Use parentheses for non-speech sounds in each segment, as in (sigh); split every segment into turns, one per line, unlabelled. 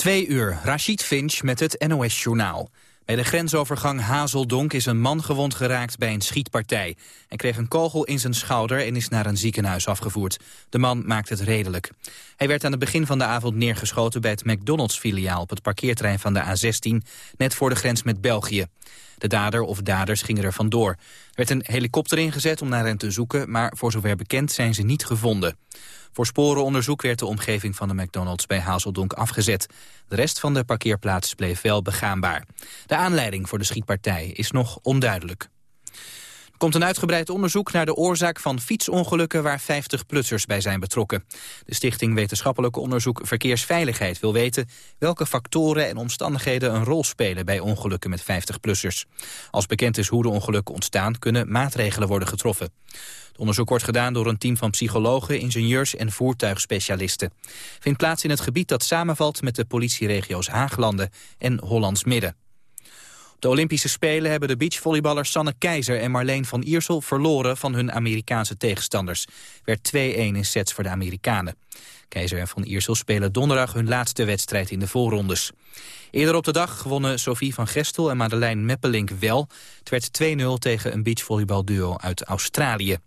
Twee uur, Rashid Finch met het NOS-journaal. Bij de grensovergang Hazeldonk is een man gewond geraakt bij een schietpartij. Hij kreeg een kogel in zijn schouder en is naar een ziekenhuis afgevoerd. De man maakt het redelijk. Hij werd aan het begin van de avond neergeschoten bij het McDonald's-filiaal... op het parkeerterrein van de A16, net voor de grens met België. De dader of daders gingen er vandoor. Er werd een helikopter ingezet om naar hen te zoeken... maar voor zover bekend zijn ze niet gevonden. Voor sporenonderzoek werd de omgeving van de McDonald's bij Hazeldonk afgezet. De rest van de parkeerplaats bleef wel begaanbaar. De aanleiding voor de schietpartij is nog onduidelijk. Komt een uitgebreid onderzoek naar de oorzaak van fietsongelukken waar 50-plussers bij zijn betrokken. De Stichting Wetenschappelijk Onderzoek Verkeersveiligheid wil weten welke factoren en omstandigheden een rol spelen bij ongelukken met 50-plussers. Als bekend is hoe de ongelukken ontstaan, kunnen maatregelen worden getroffen. Onderzoek wordt gedaan door een team van psychologen, ingenieurs en voertuigspecialisten. Vindt plaats in het gebied dat samenvalt met de politieregio's Haaglanden en Hollands Midden. De Olympische Spelen hebben de beachvolleyballers Sanne Keizer en Marleen van Iersel verloren van hun Amerikaanse tegenstanders. Werd 2-1 in sets voor de Amerikanen. Keizer en van Iersel spelen donderdag hun laatste wedstrijd in de voorrondes. Eerder op de dag wonnen Sophie van Gestel en Madeleine Meppelink wel. Het werd 2-0 tegen een beachvolleybalduo uit Australië.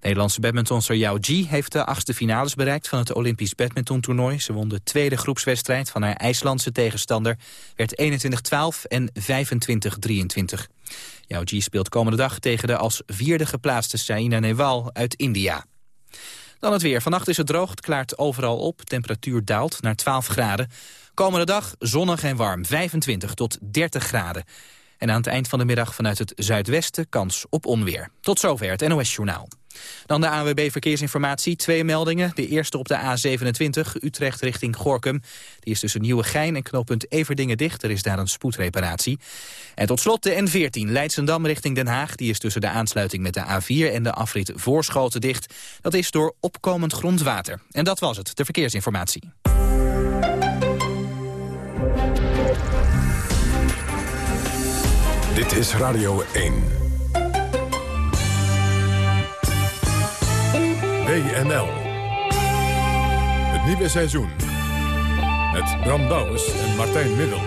Nederlandse badmintonster Yao Ji heeft de achtste finales bereikt van het Olympisch badmintontoernooi. Ze won de tweede groepswedstrijd van haar IJslandse tegenstander, werd 21-12 en 25-23. Yao Ji speelt komende dag tegen de als vierde geplaatste Saina Nehwal uit India. Dan het weer. Vannacht is het droog, klaart overal op. Temperatuur daalt naar 12 graden. Komende dag zonnig en warm, 25 tot 30 graden. En aan het eind van de middag vanuit het zuidwesten kans op onweer. Tot zover het NOS Journaal. Dan de ANWB Verkeersinformatie. Twee meldingen. De eerste op de A27, Utrecht richting Gorkum. Die is tussen Nieuwegein en knooppunt Everdingen dicht. Er is daar een spoedreparatie. En tot slot de N14, Leidsendam richting Den Haag. Die is tussen de aansluiting met de A4 en de afrit Voorschoten dicht. Dat is door opkomend grondwater. En dat was het, de verkeersinformatie.
Dit is Radio 1. WNL. Het nieuwe seizoen. Met Bram Douwens en Martijn Middel.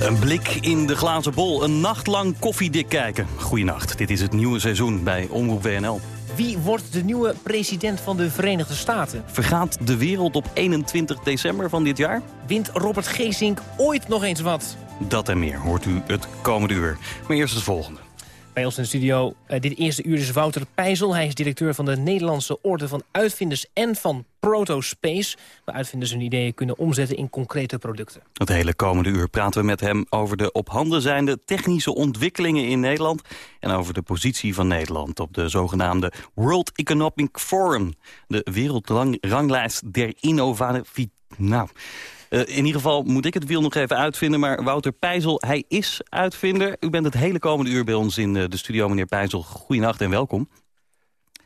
Een blik in de glazen bol, een nacht lang koffiedik kijken. Goedenacht, dit is het nieuwe seizoen bij Omroep WNL.
Wie wordt de nieuwe president van de Verenigde Staten?
Vergaat de wereld op 21 december van dit jaar?
Wint Robert Geesink ooit nog eens wat?
Dat en meer hoort u het komende uur. Maar eerst het volgende.
Bij ons in de studio uh, dit eerste uur is Wouter Pijzel. Hij is directeur van de Nederlandse Orde van Uitvinders en van Protospace. Waar uitvinders hun ideeën kunnen omzetten in concrete producten.
Het hele komende uur praten we met hem over de op handen zijnde technische ontwikkelingen in Nederland. En over de positie van Nederland op de zogenaamde World Economic Forum. De wereldranglijst der innovatie. Nou, in ieder geval moet ik het wiel nog even uitvinden. Maar Wouter Pijzel, hij is uitvinder. U bent het hele komende uur bij ons in uh, de studio, meneer Pijzel. Goedenacht en welkom.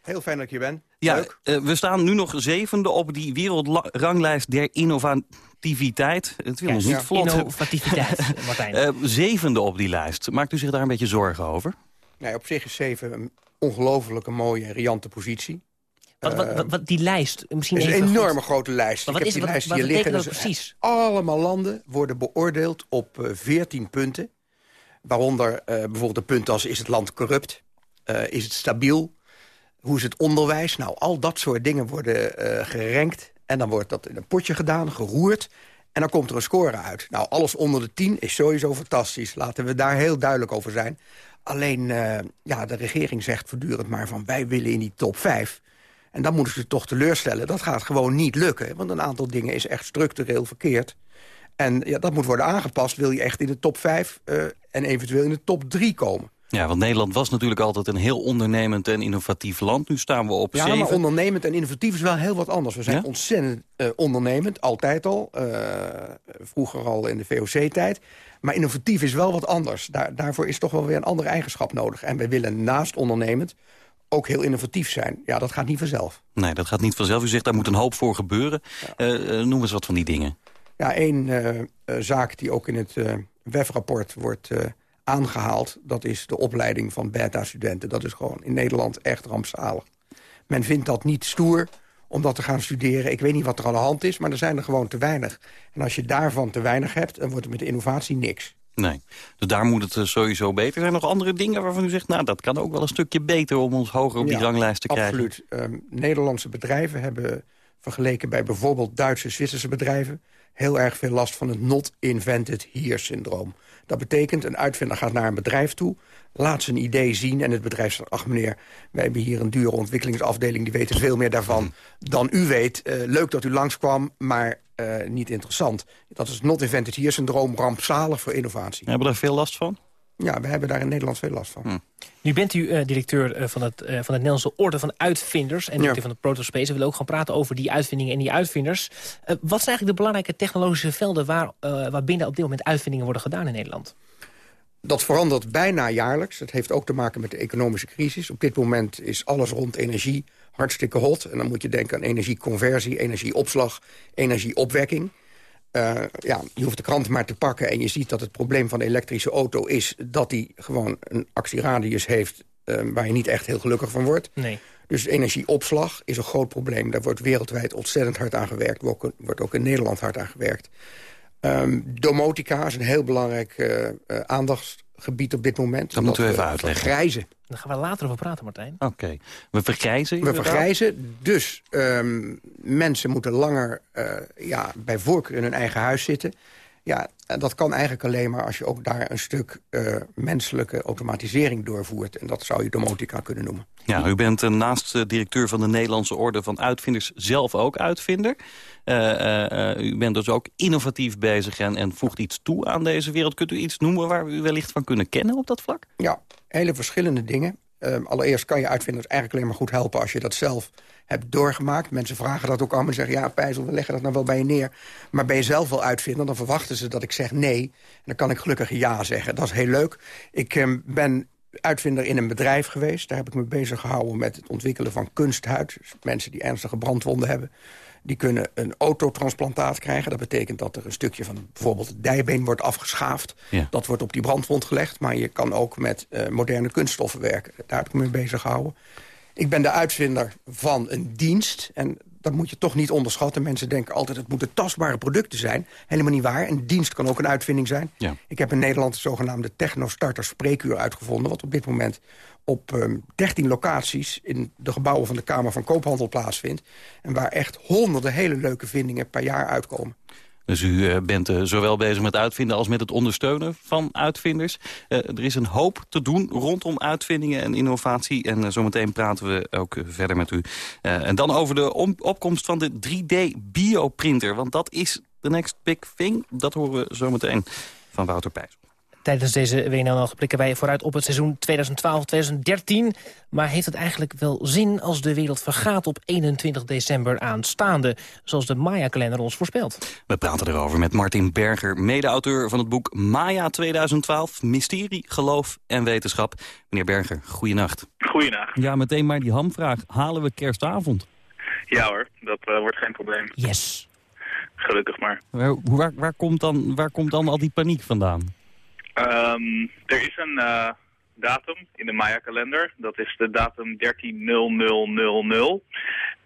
Heel fijn dat ik hier ben.
Ja, Leuk. Uh, we staan nu nog zevende op die wereldranglijst der innovativiteit. Het wil ja, ons niet ja. vlot.
Innovativiteit, (laughs) Martijn.
zevende op die lijst. Maakt u zich daar een beetje zorgen over?
Nee, op zich is zeven een ongelofelijke mooie en riante positie.
Wat, wat, wat, wat, die lijst, misschien
is een enorme grote lijst.
Maar wat
Ik
is
heb die
wat,
lijst hier liggen.
dat
Dus
precies?
Allemaal landen worden beoordeeld op uh, 14 punten. Waaronder uh, bijvoorbeeld een punt als is het land corrupt? Is het stabiel? Hoe is het onderwijs? Nou, al dat soort dingen worden gerankt. En dan wordt dat in een potje gedaan, geroerd. En dan komt er een score uit. Nou, alles onder de 10 is sowieso fantastisch. Laten we daar heel duidelijk over zijn. Alleen, uh, ja, de regering zegt voortdurend maar van... wij willen in die top 5. En dan moeten ze toch teleurstellen. Dat gaat gewoon niet lukken. Want een aantal dingen is echt structureel verkeerd. En ja, dat moet worden aangepast. Wil je echt in de top 5 uh, en eventueel in de top 3 komen.
Ja, want Nederland was natuurlijk altijd een heel ondernemend en innovatief land. Nu staan we op
ja,
7.
maar ondernemend en innovatief is wel heel wat anders. We zijn ja? ontzettend uh, ondernemend, altijd al. Uh, vroeger al in de VOC-tijd. Maar innovatief is wel wat anders. Daar, daarvoor is toch wel weer een andere eigenschap nodig. En wij willen naast ondernemend ook heel innovatief zijn. Ja, dat gaat niet vanzelf.
Nee, dat gaat niet vanzelf. U zegt, daar moet een hoop voor gebeuren. Ja. Uh, noem eens wat van die dingen.
Ja, één uh, uh, zaak die ook in het WEF-rapport wordt aangehaald... dat is de opleiding van beta-studenten. Dat is gewoon in Nederland echt rampzalig. Men vindt dat niet stoer om dat te gaan studeren. Ik weet niet wat er aan de hand is, maar er zijn er gewoon te weinig. En als je daarvan te weinig hebt, dan wordt het met de innovatie niks.
Nee, dus daar moet het eh, sowieso beter. Zijn er nog andere dingen waarvan u zegt... nou, dat kan ook wel een stukje beter om ons hoger op die ranglijst te krijgen?
absoluut. Um, Nederlandse bedrijven hebben vergeleken bij bijvoorbeeld Duitse, Zwitserse bedrijven... heel erg veel last van het not invented here syndroom. Dat betekent, een uitvinder gaat naar een bedrijf toe... laat zijn idee zien en het bedrijf zegt... ach meneer, wij hebben hier een dure ontwikkelingsafdeling... die weten veel meer daarvan dan u weet. Uh, leuk dat u langskwam, maar uh, niet interessant. Dat is het not invented here syndroom, rampzalig voor innovatie.
Hebben we daar veel last van?
Ja, we hebben daar in Nederland veel last van. Hm.
Nu bent u uh, directeur uh, van, het, uh, van het Nederlandse Orde van Uitvinders... en directeur van de Protospace. We willen ook gaan praten over die uitvindingen en die uitvinders. wat zijn eigenlijk de belangrijke technologische velden... Waar, waarbinnen op dit moment uitvindingen worden gedaan in Nederland?
Dat verandert bijna jaarlijks. Dat heeft ook te maken met de economische crisis. Op dit moment is alles rond energie hartstikke hot. En dan moet je denken aan energieconversie, energieopslag, energieopwekking. Uh, ja, je hoeft de krant maar te pakken en je ziet dat het probleem van de elektrische auto is... dat die gewoon een actieradius heeft uh, waar je niet echt heel gelukkig van wordt.
Nee.
Dus energieopslag is een groot probleem. Daar wordt wereldwijd ontzettend hard aan gewerkt. Er wordt ook in Nederland hard aan gewerkt. Um, domotica is een heel belangrijk uh, aandachtsgebied op dit moment.
Dat moeten we even uitleggen.
Vergrijzen.
Daar gaan we later over praten, Martijn.
Oké. We vergrijzen
We vergrijzen, dus um, mensen moeten langer uh, ja, bij voorkeur in hun eigen huis zitten. Ja, en dat kan eigenlijk alleen maar als je ook daar een stuk uh, menselijke automatisering doorvoert. En dat zou je domotica kunnen noemen.
Ja, u bent uh, naast directeur van de Nederlandse Orde van Uitvinders zelf ook uitvinder. Uh, u bent dus ook innovatief bezig en, en voegt iets toe aan deze wereld. Kunt u iets noemen waar we u wellicht van kunnen kennen op dat vlak?
Ja, hele verschillende dingen. Uh, allereerst kan je uitvinders eigenlijk alleen maar goed helpen... als je dat zelf hebt doorgemaakt. Mensen vragen dat ook allemaal en zeggen... ja, Pijzel, we leggen dat nou wel bij je neer. Maar ben je zelf wel uitvinder, dan verwachten ze dat ik zeg nee. En dan kan ik gelukkig ja zeggen. Dat is heel leuk. Ik uh, ben uitvinder in een bedrijf geweest. Daar heb ik me bezig gehouden met het ontwikkelen van kunsthuid. Dus mensen die ernstige brandwonden hebben. Die kunnen een autotransplantaat krijgen. Dat betekent dat er een stukje van bijvoorbeeld het dijbeen wordt afgeschaafd. Dat wordt op die brandwond gelegd. Maar je kan ook met uh, moderne kunststoffen werken. Daar heb ik me mee bezig gehouden. Ik ben de uitvinder van een dienst. En dat moet je toch niet onderschatten. Mensen denken altijd het moeten tastbare producten zijn. Helemaal niet waar. Een dienst kan ook een uitvinding zijn.
Ja.
Ik heb in Nederland de zogenaamde techno-starter spreekuur uitgevonden... wat op dit moment op um, ehm, 13 locaties in de gebouwen van de Kamer van Koophandel plaatsvindt. En waar echt honderden hele leuke vindingen per jaar uitkomen.
Dus u eh, bent uh, zowel bezig met uitvinden als met het ondersteunen van uitvinders. Uh, er is een hoop te doen rondom uitvindingen en innovatie. En zometeen praten we ook verder met u. en dan over de opkomst van de 3D-bioprinter. Want dat is the next big thing. Dat horen we zometeen van Wouter Pijs.
Tijdens deze WNL blikken wij vooruit op het seizoen 2012-2013. Maar heeft het eigenlijk wel zin als de wereld vergaat op 21 december aanstaande? Zoals de Maya-kalender ons voorspelt.
We praten erover met Martin Berger, mede-auteur van het boek Maya 2012. Mysterie, geloof en wetenschap. Meneer Berger, goeienacht.
Goeienacht.
Ja, meteen maar die hamvraag. Halen we kerstavond?
Ja hoor, dat uh, wordt geen probleem.
Yes.
Gelukkig maar.
Waar, waar, waar, komt dan, waar komt dan al die paniek vandaan?
Um, er is een uh, datum in de Maya-kalender. Dat is de datum 130000.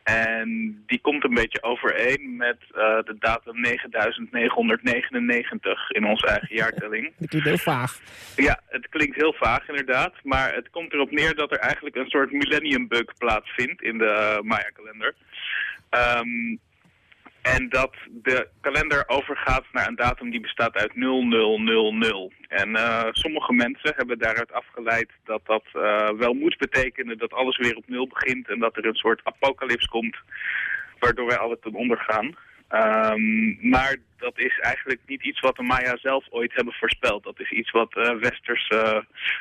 En die komt een beetje overeen met uh, de datum 9999 in onze eigen jaartelling. (laughs)
Dat klinkt heel vaag.
Ja, het klinkt heel vaag inderdaad. Maar het komt erop neer dat er eigenlijk een soort millennium bug plaatsvindt in de uh, Maya-kalender. Um, en dat de kalender overgaat naar een datum die bestaat uit 0000. En uh, sommige mensen hebben daaruit afgeleid dat dat uh, wel moet betekenen dat alles weer op nul begint en dat er een soort apocalyps komt waardoor wij alle ten onder gaan. Um, maar dat is eigenlijk niet iets wat de Maya zelf ooit hebben voorspeld. Dat is iets wat uh, westers, uh,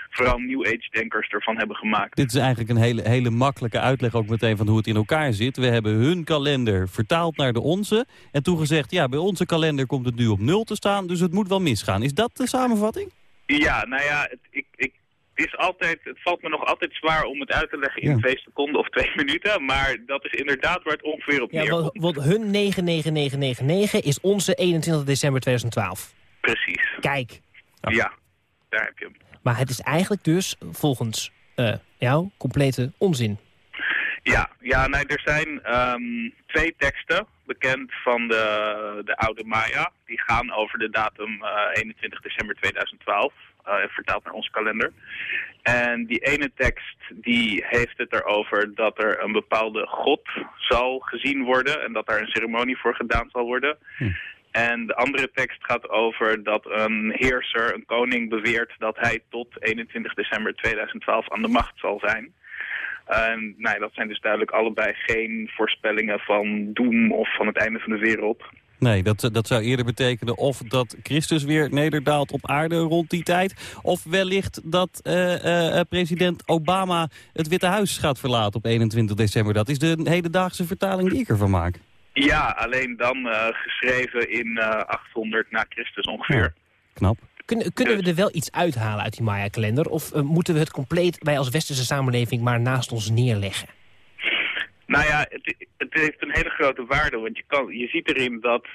vooral New Age-denkers ervan hebben gemaakt.
Dit is eigenlijk een hele, hele makkelijke uitleg ook meteen van hoe het in elkaar zit. We hebben hun kalender vertaald naar de onze. En toen gezegd, ja, bij onze kalender komt het nu op nul te staan. Dus het moet wel misgaan. Is dat de samenvatting?
Ja, nou ja, het, ik, ik is altijd, het valt me nog altijd zwaar om het uit te leggen in twee seconden of twee (laughs) minuten. Maar dat is inderdaad waar het ongeveer op ja, neerkomt.
Want, want hun 99999 is onze 21 december 2012.
Precies.
Kijk.
Ja, daar heb je hem.
Maar het is eigenlijk dus volgens uh, jou complete onzin.
Ja, ja nee, er zijn ehm, twee teksten bekend van de, de oude Maya. Die gaan over de datum 21 december 2012, vertaald naar onze kalender. En die ene tekst die heeft het erover dat er een bepaalde god zal gezien worden en dat daar een ceremonie voor gedaan zal worden. Hm. En de andere tekst gaat over dat een heerser, een koning, beweert dat hij tot 21 december 2012 aan de macht zal zijn. En nou, dat zijn dus duidelijk allebei geen voorspellingen van doem of van het einde van de wereld.
Nee, dat, dat zou eerder betekenen of dat Christus weer nederdaalt op aarde rond die tijd. Of wellicht dat uh, uh, president Obama het Witte Huis gaat verlaten op 21 december. Dat is de hedendaagse vertaling die ik ervan maak.
Ja, alleen dan uh, geschreven in 800 na Christus ongeveer.
knap.
Kunnen, kunnen we er wel iets uithalen uit die Maya-kalender? Of moeten we het compleet, wij als westerse samenleving, maar naast ons neerleggen?
Nou ja, het, het, heeft een hele grote waarde, want je, kan, je ziet erin dat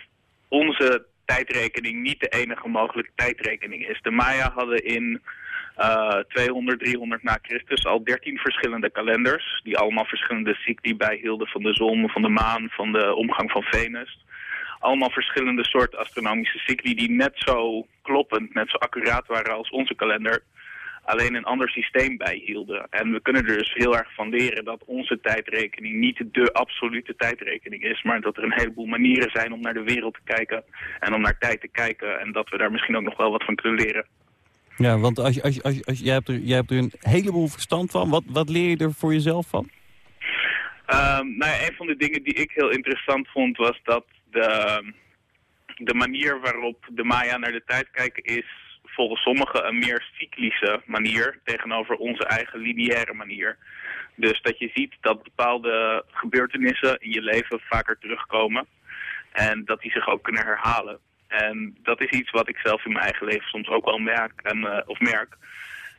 onze tijdrekening niet de enige mogelijke tijdrekening is. De Maya hadden in uh, 200, 300 na Christus al 13 verschillende kalenders, die allemaal verschillende cycli bijhielden van de zon, van de maan, van de omgang van Venus. Allemaal verschillende soorten astronomische cycli die net zo kloppend, net zo accuraat waren als onze kalender alleen een ander systeem bijhielden. En we kunnen er dus heel erg van leren dat onze tijdrekening niet de absolute tijdrekening is, maar dat er een heleboel manieren zijn om naar de wereld te kijken en om naar tijd te kijken en dat we daar misschien ook nog wel wat van kunnen leren.
Ja, want als, als, als, als, jij, hebt er, jij hebt er een heleboel verstand van. Wat, wat leer je er voor jezelf van?
Um, nou ja, een van de dingen die ik heel interessant vond was dat de, de manier waarop de Maya naar de tijd kijken is volgens sommigen een meer cyclische manier tegenover onze eigen lineaire manier. Dus dat je ziet dat bepaalde gebeurtenissen in je leven vaker terugkomen en dat die zich ook kunnen herhalen. En dat is iets wat ik zelf in mijn eigen leven soms ook wel merk, en, uh, of merk.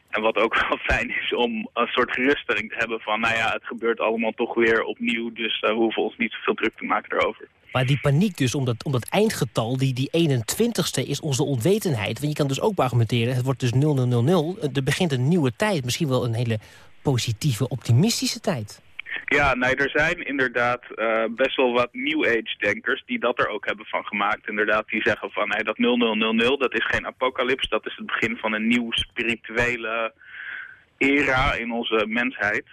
En wat ook (laughs) wel fijn is om een soort geruststelling te hebben van... nou ja, het gebeurt allemaal toch weer opnieuw... dus uh, we hoeven ons niet zoveel druk te maken daarover.
Maar die paniek dus om dat, eindgetal, die, die 21ste, is onze onwetendheid. Want je kan dus ook argumenteren, het wordt dus 0000. Er begint een nieuwe tijd, misschien wel een hele positieve, optimistische tijd.
Ja, nee, er zijn inderdaad uh, best wel wat New Age-denkers die dat er ook hebben van gemaakt. Inderdaad, die zeggen van hey, dat 0000, dat is geen apocalyps, dat is het begin van een nieuw spirituele era in onze mensheid.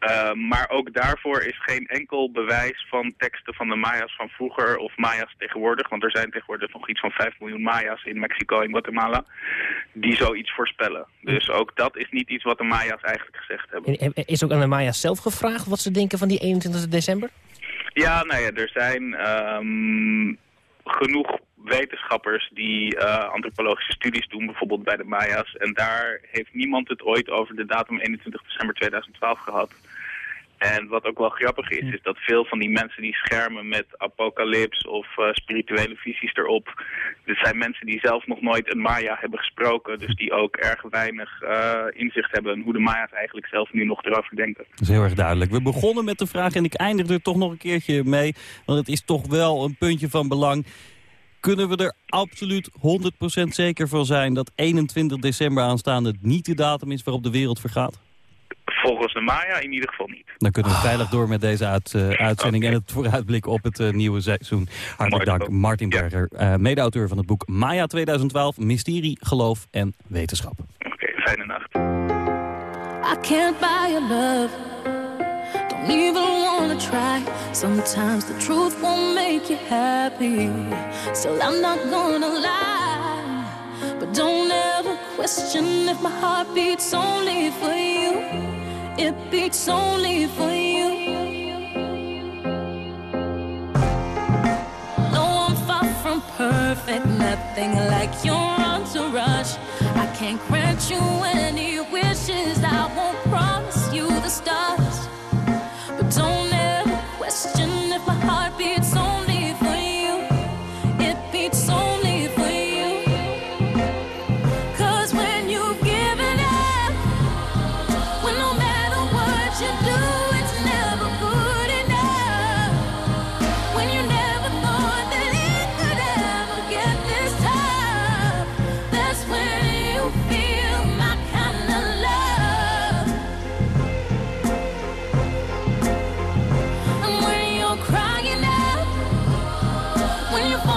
Uh, maar ook daarvoor is geen enkel bewijs van teksten van de Maya's van vroeger of Maya's tegenwoordig. Want er zijn tegenwoordig nog iets van 5 miljoen Maya's in Mexico en Guatemala die zoiets voorspellen. Dus ook dat is niet iets wat de Maya's eigenlijk gezegd hebben.
En is ook aan de Maya's zelf gevraagd wat ze denken van die 21 december?
Ja, nou ja, er zijn um, genoeg wetenschappers die uh, antropologische studies doen, bijvoorbeeld bij de Maya's. En daar heeft niemand het ooit over de datum 21 december 2012 gehad. En wat ook wel grappig is, is dat veel van die mensen die schermen met apocalyps of uh, spirituele visies erop, dit zijn mensen die zelf nog nooit een Maya hebben gesproken, dus die ook erg weinig uh, inzicht hebben in hoe de Maya's eigenlijk zelf nu nog erover denken.
Dat is heel erg duidelijk. We begonnen met de vraag en ik eindig er toch nog een keertje mee, want het is toch wel een puntje van belang. Kunnen we er absoluut 100% zeker van zijn dat 21 december aanstaande niet de datum is waarop de wereld vergaat?
Volgens de Maya in ieder geval niet.
Dan kunnen we veilig door met deze uit, uh, uitzending en het vooruitblik op het uh, nieuwe seizoen. Hartelijk dank Martin Berger, uh, mede-auteur van het boek Maya 2012, Mysterie, Geloof en Wetenschap.
Oké, okay, fijne nacht.
I can't buy your love. Don't even wanna try. Sometimes the truth won't make you happy. Still, I'm not gonna lie. But don't ever question if my heart beats only for you. It beats only for you. No, I'm far from perfect, nothing like your entourage. I can't grant you any wishes, when you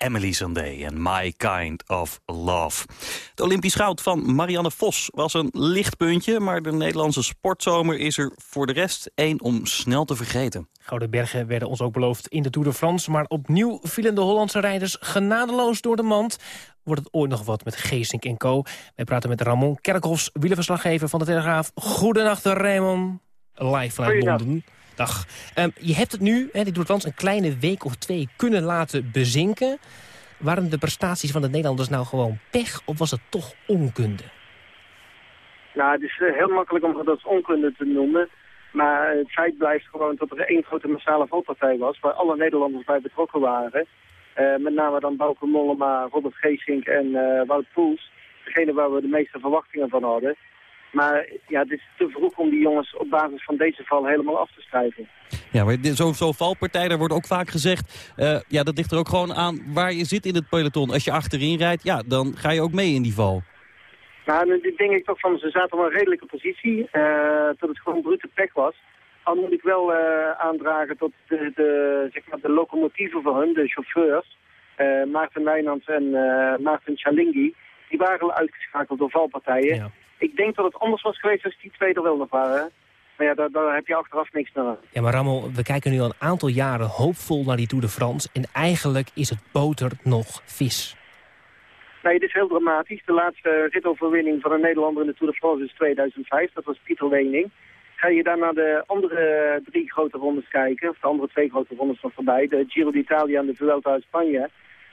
Emily Sandé en My Kind of Love. Het Olympisch goud van Marianne Vos was een lichtpuntje... maar de Nederlandse sportzomer is er voor de rest één om snel te vergeten.
Gouden Bergen werden ons ook beloofd in de Tour de France... maar opnieuw vielen de Hollandse rijders genadeloos door de mand. Wordt het ooit nog wat met Geesink en Co. Wij praten met Ramon Kerkhoffs, wielerverslaggever van de Telegraaf. Goedenacht, Raymond. Live vanuit. Londen. Ehm, je hebt het nu, hè, Tour de France, een kleine week of twee kunnen laten bezinken. Waren de prestaties van de Nederlanders nou gewoon pech... of was het toch onkunde?
Nou, het is eh, heel makkelijk om dat onkunde te noemen. Maar het feit blijft gewoon dat er één grote massale valpartij was... waar alle Nederlanders bij betrokken waren. Eh, met name dan Bauke Mollema, Robert Geesink en eh Wout Poels. Degene waar we de meeste verwachtingen van hadden. Maar ja, het is te vroeg om die jongens op basis van deze val helemaal af te schrijven.
Ja, maar dit- zo'n zo valpartij, daar wordt ook vaak gezegd... eh, ja, dat ligt er ook gewoon aan waar je zit in het peloton. Als je achterin rijdt, ja, dan ga je ook mee in die val.
Nou, nu denk ik toch van, ze zaten op een redelijke positie. eh dat het gewoon brute pech was. Al moet ik wel eh, aandragen tot de, de, zeg maar de locomotieven van hun, de chauffeurs. eh, Maarten Wijnands en eh, Maarten Chalingi. Die waren al uitgeschakeld door valpartijen.
Ja.
Ik denk dat het anders was geweest als die twee er wel nog waren. Maar ja, daar, daar heb je achteraf niks meer aan.
Ja, maar Ramon, we kijken nu al een aantal jaren hoopvol naar die Tour de France... en eigenlijk is het boter nog vis.
Nee, het is heel dramatisch. De laatste ritoverwinning van een Nederlander in de Tour de France is 2005. Dat was Pieter Wening. Ga je daar naar de andere drie grote rondes kijken, of de andere twee grote rondes nog voorbij, de Giro d'Italia en de Vuelta uit Spanje,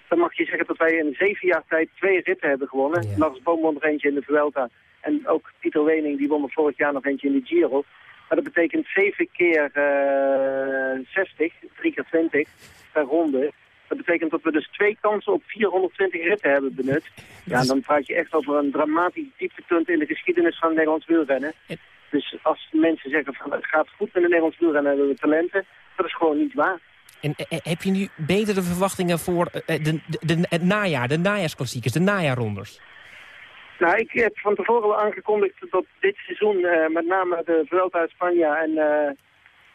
dan mag je zeggen dat wij in zeven jaar tijd twee ritten hebben gewonnen.
Ja.
Lars Boom won er eentje in de Vuelta en ook Pieter Wening die won er vorig jaar nog eentje in de Giro. Maar dat betekent zeven keer eh 60, drie keer 20 per ronde. Dat betekent dat we dus twee kansen op 420 ritten hebben benut. Ja, dan praat je echt over een dramatisch dieptepunt in de geschiedenis van het Nederlands wielrennen.
En-
Dus als mensen zeggen van het gaat goed met het Nederlands wielrennen hebben we talenten, dat is gewoon niet waar.
En eh, heb je nu betere verwachtingen voor eh, de, de, de- het najaar, de najaarsklassiekers, de najaarrondes?
Nou, ik heb van tevoren al aangekondigd dat dit seizoen eh, met name de Vuelta uit Spanje en eh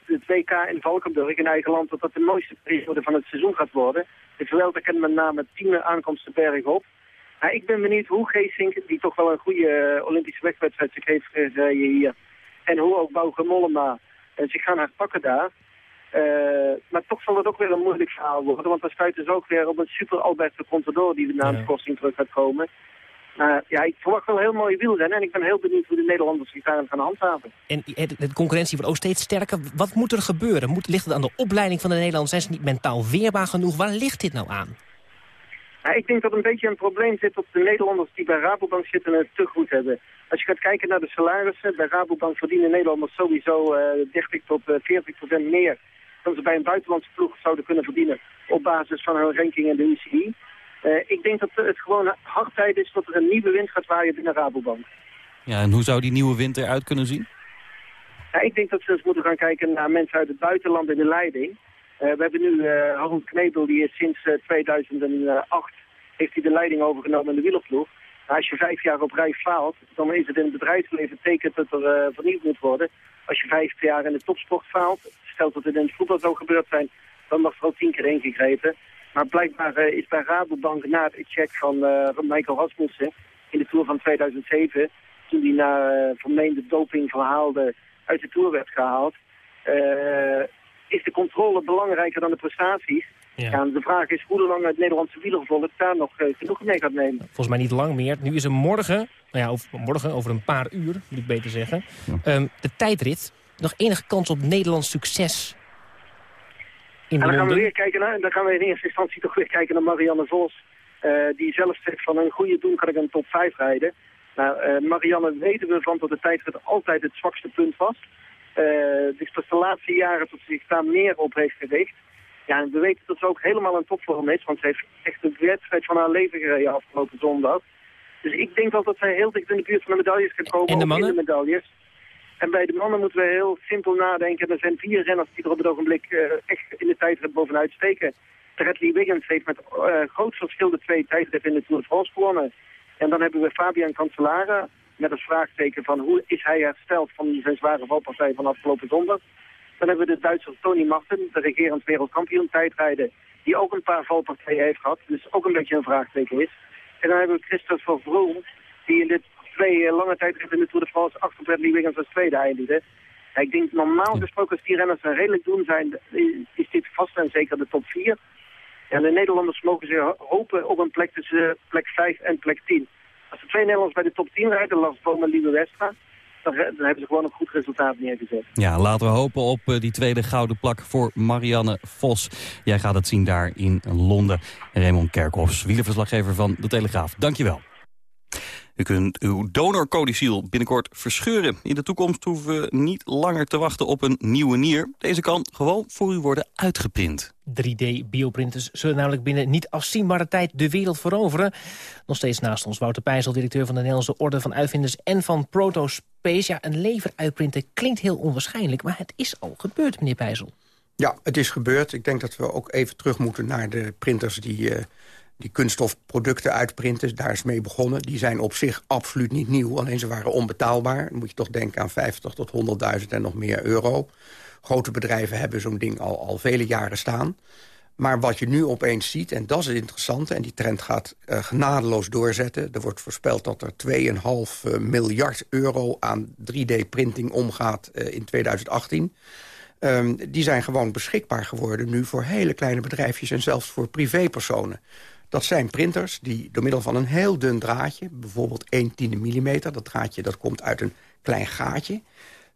het WK in Valkenburg in eigen land, dat dat de mooiste periode van het seizoen gaat worden. De Vuelta kent met name tien aankomsten bergop. Maar ik ben benieuwd hoe Geesink, die toch wel een goede eh, Olympische wegwedstrijd zich heeft gereden hier, en hoe ook Bauke Mollema eh, zich gaan herpakken daar. Maar toch zal het ook weer een moeilijk verhaal worden, want dan stuiten ze ook weer op een super Alberto Contador die
Ja.
schorsing terug gaat komen. Uh, ja, ik verwacht wel heel mooie wielrennen en ik ben heel benieuwd hoe de Nederlanders zich daarin gaan handhaven.
En de concurrentie wordt ook steeds sterker. Wat moet er gebeuren? Moet, ligt het aan de opleiding van de Nederlanders? Zijn ze niet mentaal weerbaar genoeg? Waar ligt dit nou aan?
Ja, ik denk dat een beetje een probleem zit dat de Nederlanders die bij Rabobank zitten het te goed hebben. Als je gaat kijken naar de salarissen, bij Rabobank verdienen Nederlanders sowieso uh, 30 tot 40 procent meer dan ze bij een buitenlandse ploeg zouden kunnen verdienen op basis van hun ranking in de UCI. Uh, ik denk dat het gewoon hard tijd is dat er een nieuwe wind gaat waaien binnen Rabobank.
Ja, en hoe zou die nieuwe wind eruit kunnen zien?
Ja, ik denk dat ze eens moeten gaan kijken naar mensen uit het buitenland in de leiding. Uh, we hebben nu uh, Harold Knebel, die is sinds 2008 heeft hij de leiding overgenomen in de wielerploeg. Nou, als je vijf jaar op rij faalt, dan is het in het bedrijfsleven teken dat er vernieuwd moet worden. Als je vijf jaar in de topsport faalt, stelt dat het in het voetbal zou gebeurd zijn, dan mag er al tien keer ingegrepen. Maar blijkbaar uh, is bij Rabobank na het check van uh, Michael Rasmussen in de Tour van 2007... toen hij na uh, vermeende dopingverhaalde uit de Tour werd gehaald... is de controle belangrijker dan de prestaties. Ja. ja. de vraag is hoe lang het Nederlandse wielervolk daar nog genoeg mee gaat nemen.
Volgens mij niet lang meer. Nu is er morgen, nou ja, over, morgen, over een paar uur, moet ik beter zeggen... Ja. Um, de tijdrit. Nog enige kans op Nederlands succes
en dan gaan we weer kijken naar, dan gaan we in eerste instantie toch weer kijken naar Marianne Vos. Uh, die zelf zegt van een goede doen kan ik een top 5 rijden. Nou, uh, Marianne weten we van dat de tijdrit altijd het zwakste punt was. Uh, dus pas de laatste jaren dat ze zich daar meer op heeft gericht. Ja, en we weten dat ze ook helemaal een topvorm is, want ze heeft echt de wedstrijd van haar leven gereden afgelopen zondag. Dus ik denk wel dat zij heel dicht in de buurt van de medailles kan komen.
En de mannen?
In de medailles. En bij de mannen moeten we heel simpel nadenken. Er zijn vier renners die er op het ogenblik uh, echt in de tijdrit bovenuit steken. Bradley Wiggins heeft met uh, groot verschil de twee tijdritten in de Tour de France gewonnen. En dan hebben we Fabian Cancellara met een vraagteken van hoe is hij hersteld van zijn zware valpartij van afgelopen zondag. Dan hebben we de Duitser Tony Martin, de regerend wereldkampioen tijdrijden, die ook een paar valpartijen heeft gehad, dus ook een beetje een vraagteken is. En dan hebben we Christopher Vroom, die in dit twee eh, lange tijd in de Tour de France achter Bradley Wiggins als tweede eindigde. ik denk normaal gesproken als die renners een redelijk doen zijn, is dit vast en zeker de top 4. En de Nederlanders mogen zich hopen op een plek tussen plek 5 en plek 10. Als de twee Nederlanders bij de top 10 rijden, Lars Boom en Lieve Westra, dan, hebben ze gewoon een goed resultaat neergezet.
Ja, laten we hopen op uh, die tweede gouden plak voor Marianne Vos. Jij gaat het zien daar in Londen. Raymond Kerkhoffs, wielerverslaggever van De Telegraaf. Dankjewel. U kunt uw donorcodiciel binnenkort verscheuren. In de toekomst hoeven we niet langer te wachten op een nieuwe nier. Deze kan gewoon voor u worden uitgeprint.
3D-bioprinters zullen namelijk binnen niet afzienbare tijd de wereld veroveren. Nog steeds naast ons Wouter Pijzel, directeur van de Nederlandse Orde van Uitvinders en van Protospace. Ja, een lever uitprinten klinkt heel onwaarschijnlijk, maar het is al gebeurd, meneer Pijzel.
Ja, het is gebeurd. Ik denk dat we ook even terug moeten naar de printers die... Uh die kunststofproducten uitprinten, daar is mee begonnen. Die zijn op zich absoluut niet nieuw, alleen ze waren onbetaalbaar. Dan moet je toch denken aan 50 tot 100.000 en nog meer euro. Grote bedrijven hebben zo'n ding al, al vele jaren staan. Maar wat je nu opeens ziet, en dat is het interessante... en die trend gaat uh, genadeloos doorzetten. Er wordt voorspeld dat er 2,5 uh, miljard euro aan 3D-printing omgaat uh, in 2018... Um, die zijn gewoon beschikbaar geworden nu voor hele kleine bedrijfjes... en zelfs voor privépersonen. Dat zijn printers die door middel van een heel dun draadje... bijvoorbeeld 1 tiende millimeter, dat draadje dat komt uit een klein gaatje...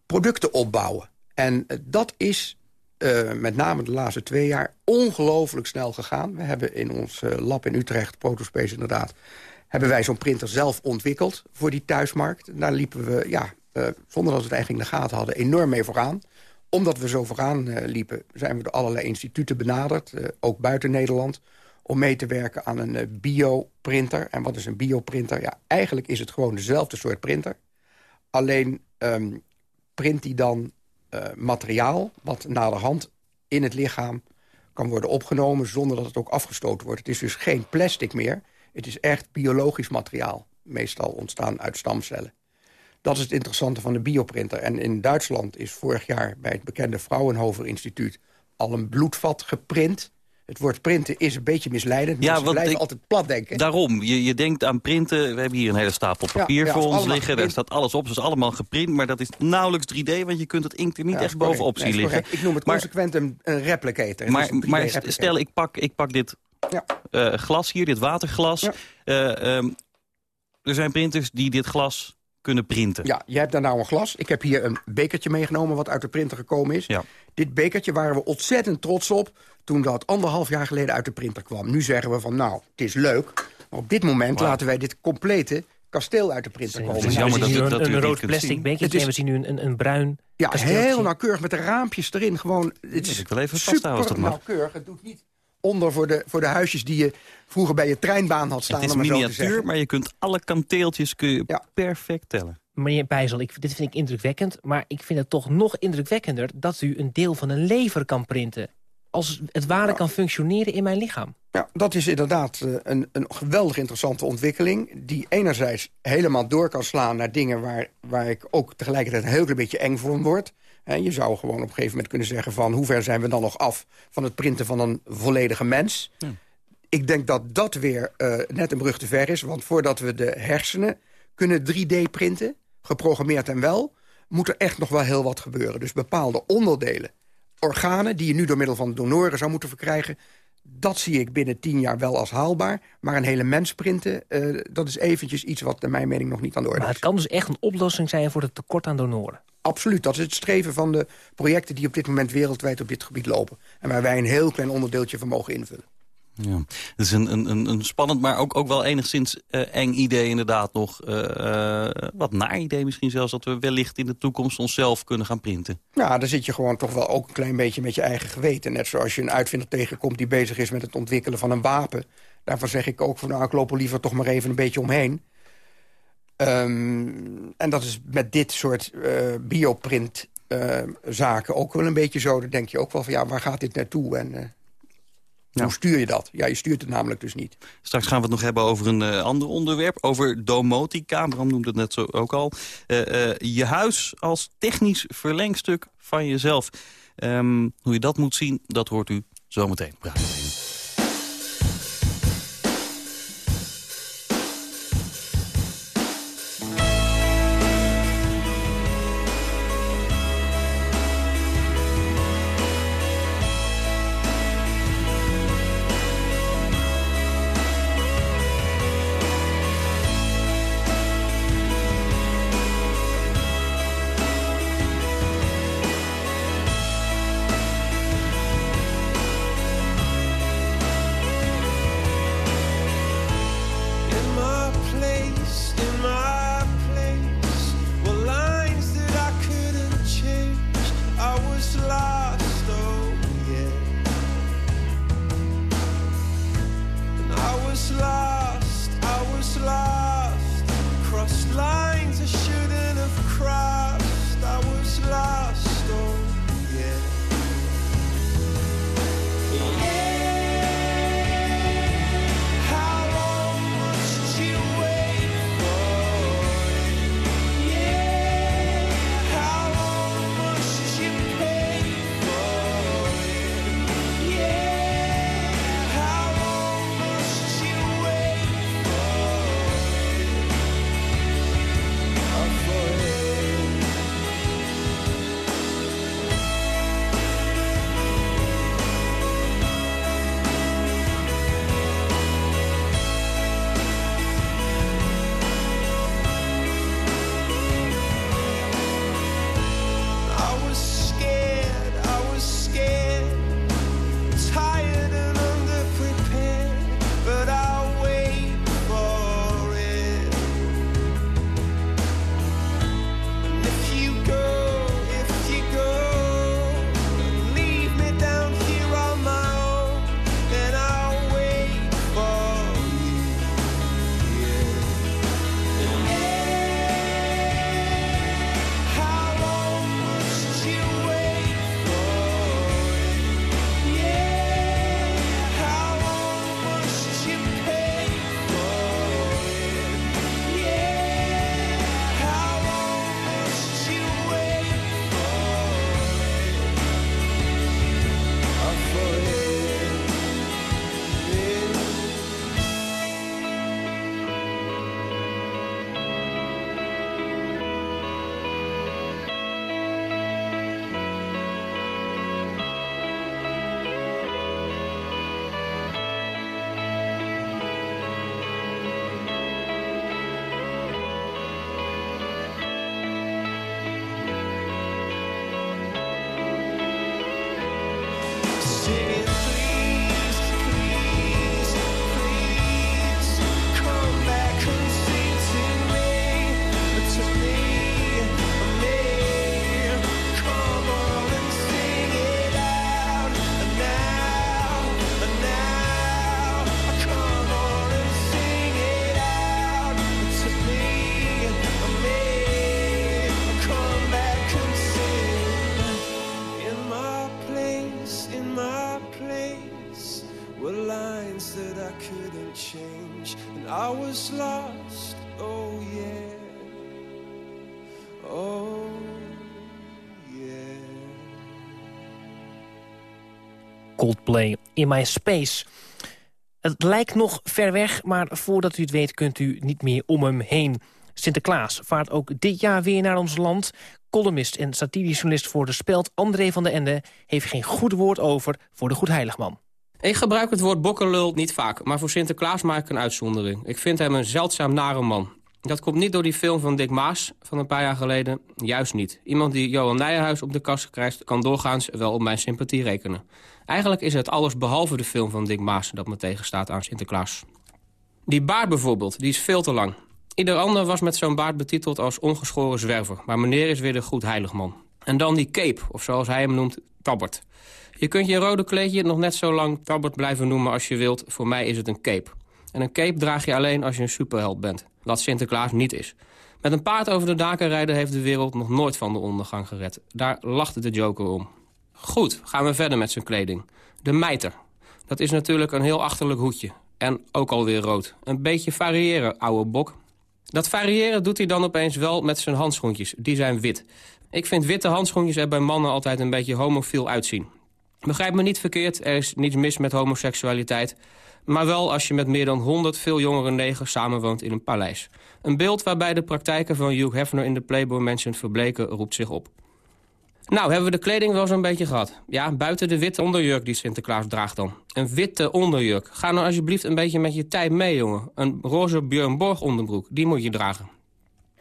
producten opbouwen. En eh, dat is uh, met name de laatste twee jaar ongelooflijk snel gegaan. We hebben in ons uh, lab in Utrecht, Protospace inderdaad... hebben wij zo'n printer zelf ontwikkeld voor die thuismarkt. Daar liepen we, ja, zonder dat we het eigenlijk in de gaten hadden... enorm mee vooraan omdat we zo vooraan liepen, zijn we door allerlei instituten benaderd. ook buiten Nederland om mee te werken aan een uh, bioprinter. En wat is een bioprinter? Ja, eigenlijk is het gewoon dezelfde soort printer. Alleen um, print die dan uh, materiaal wat naderhand in het lichaam kan worden opgenomen... zonder dat het ook afgestoten wordt. Het is dus geen plastic meer. Het is echt biologisch materiaal. Meestal ontstaan uit stamcellen. Dat is het interessante van de bioprinter. En in Duitsland is vorig jaar bij het bekende Fraunhofer Instituut... al een bloedvat geprint het woord printen is een beetje misleidend. Ja, Mensen blijven altijd plat denken.
Daarom, je, je denkt aan printen. We hebben hier een hele stapel papier voor ons liggen. Daar staat alles op. Het is allemaal geprint, maar dat is nauwelijks 3D... want je kunt het inkt er niet echt bovenop zien liggen.
Ik noem het consequent een, een replicator.
Maar, maar stel, ik pak, ik pak dit uh, glas hier, dit waterglas. Uh, um, er zijn printers die dit glas kunnen printen.
Ja, je hebt daar nou een glas. Ik heb hier een bekertje meegenomen wat uit de printer gekomen is.
Ja.
Dit bekertje waren we ontzettend trots op toen dat anderhalf jaar geleden uit de printer kwam. Nu zeggen we van nou, het is leuk. Maar op dit moment laten wij dit complete kasteel uit de printer
Het
komen.
is
is
jammer dat
dat
u- dat
een,
het
rood plastic bekertje
Het is-
en we zien nu een, een, een bruin
Ja, heel nauwkeurig met de raampjes erin. Gewoon, het is
ik wil even vasthouden als
super
dat mag.
nauwkeurig. Het doet niet onder voor de, voor de huisjes die je vroeger bij je treinbaan had staan.
Het is
om maar zo te
miniatuur,
zeggen.
maar je kunt alle kanteeltjes kun je
Ja.
perfect tellen.
Meneer Bijzel, ik, dit vind ik indrukwekkend. Maar ik vind het toch nog indrukwekkender dat u een deel van een lever kan printen. Als het ware kan functioneren in mijn lichaam.
Ja, dat is inderdaad eh, een, een geweldig interessante ontwikkeling... die enerzijds helemaal door kan slaan naar dingen... waar, waar ik ook tegelijkertijd een heel klein beetje eng voor word. Hè, je zou gewoon op een gegeven moment kunnen zeggen van... hoe ver zijn we dan nog af van het printen van een volledige mens? Ik denk dat dat weer eh, net een brug te ver is. Want voordat we de hersenen kunnen 3D printen, geprogrammeerd en wel... moet er echt nog wel heel wat gebeuren. Dus bepaalde onderdelen, organen... die je nu door middel van donoren zou moeten verkrijgen... dat zie ik binnen tien jaar wel als haalbaar. Maar een hele mens printen, eh, dat is eventjes iets... wat naar mijn mening nog niet aan de orde
Maar
is.
het kan dus echt een oplossing zijn voor het tekort aan donoren.
Absoluut, dat is het streven van de projecten... die op dit moment wereldwijd op dit gebied lopen. En waar wij een heel klein onderdeeltje van mogen invullen.
Ja. Het is een, een, een, een spannend, maar ook, ook wel enigszins eh, eng idee inderdaad nog. eh, eh, wat naar idee misschien zelfs, dat we wellicht in de toekomst onszelf kunnen gaan printen.
Ja, daar zit je gewoon toch wel ook een klein beetje met je eigen geweten. Net zoals je een uitvinder tegenkomt die bezig is met het ontwikkelen van een wapen. Daarvan zeg ik ook van nou, ik loop er liever toch maar even een beetje omheen. Ehm, en dat is met dit soort eh, bioprint eh, zaken ook wel een beetje zo. Dan denk je ook wel van ja, waar gaat dit naartoe en... eh,
Ja.
Hoe stuur je dat? Ja, je stuurt het namelijk dus niet.
Straks gaan we het nog hebben over een ander onderwerp. Over domotica, Bram noemde het net zo ook al. Je huis als technisch verlengstuk van jezelf. Ehm, hoe je dat moet zien, dat hoort u zometeen. op
In My Space. Het lijkt nog ver weg, maar voordat u het weet kunt u niet meer om hem heen. Sinterklaas vaart ook dit jaar weer naar ons land. Columnist en satirisch journalist voor De Speld, André van der Ende... heeft geen goed woord over voor de Goedheiligman.
Ik gebruik het woord bokkenlul niet vaak, maar voor Sinterklaas maak ik een uitzondering. Ik vind hem een zeldzaam nare man. Dat komt niet door die film van Dick Maas van een paar jaar geleden. Juist niet. Iemand die Johan Nijenhuis op de kast krijgt... kan doorgaans wel op mijn sympathie rekenen. Eigenlijk is het alles behalve de film van Dick Maas... dat me tegenstaat aan Sinterklaas. Die baard bijvoorbeeld, die is veel te lang. Ieder ander was met zo'n baard betiteld als ongeschoren zwerver. Maar meneer is weer de goed heiligman. En dan die cape, of zoals hij hem noemt, tabbert. Je kunt je rode kleedje nog net zo lang tabbert blijven noemen als je wilt. Voor mij is het een cape. En een cape draag je alleen als je een superheld bent. Wat Sinterklaas niet is. Met een paard over de daken rijden heeft de wereld nog nooit van de ondergang gered. Daar lachte de Joker om. Goed, gaan we verder met zijn kleding. De mijter. Dat is natuurlijk een heel achterlijk hoedje. En ook alweer rood. Een beetje variëren, ouwe bok. Dat variëren doet hij dan opeens wel met zijn handschoentjes. Die zijn wit. Ik vind witte handschoentjes er bij mannen altijd een beetje homofiel uitzien. Begrijp me niet verkeerd, er is niets mis met homoseksualiteit. Maar wel als je met meer dan 100 veel jongere negers samenwoont in een paleis. Een beeld waarbij de praktijken van Hugh Hefner in de Playboy Mansion verbleken roept zich op. Nou, hebben we de kleding wel zo'n beetje gehad. Ja, buiten de witte onderjurk die Sinterklaas draagt dan. Een witte onderjurk. Ga nou alsjeblieft een beetje met je tijd mee, jongen. Een roze Björn Borg onderbroek, die moet je dragen.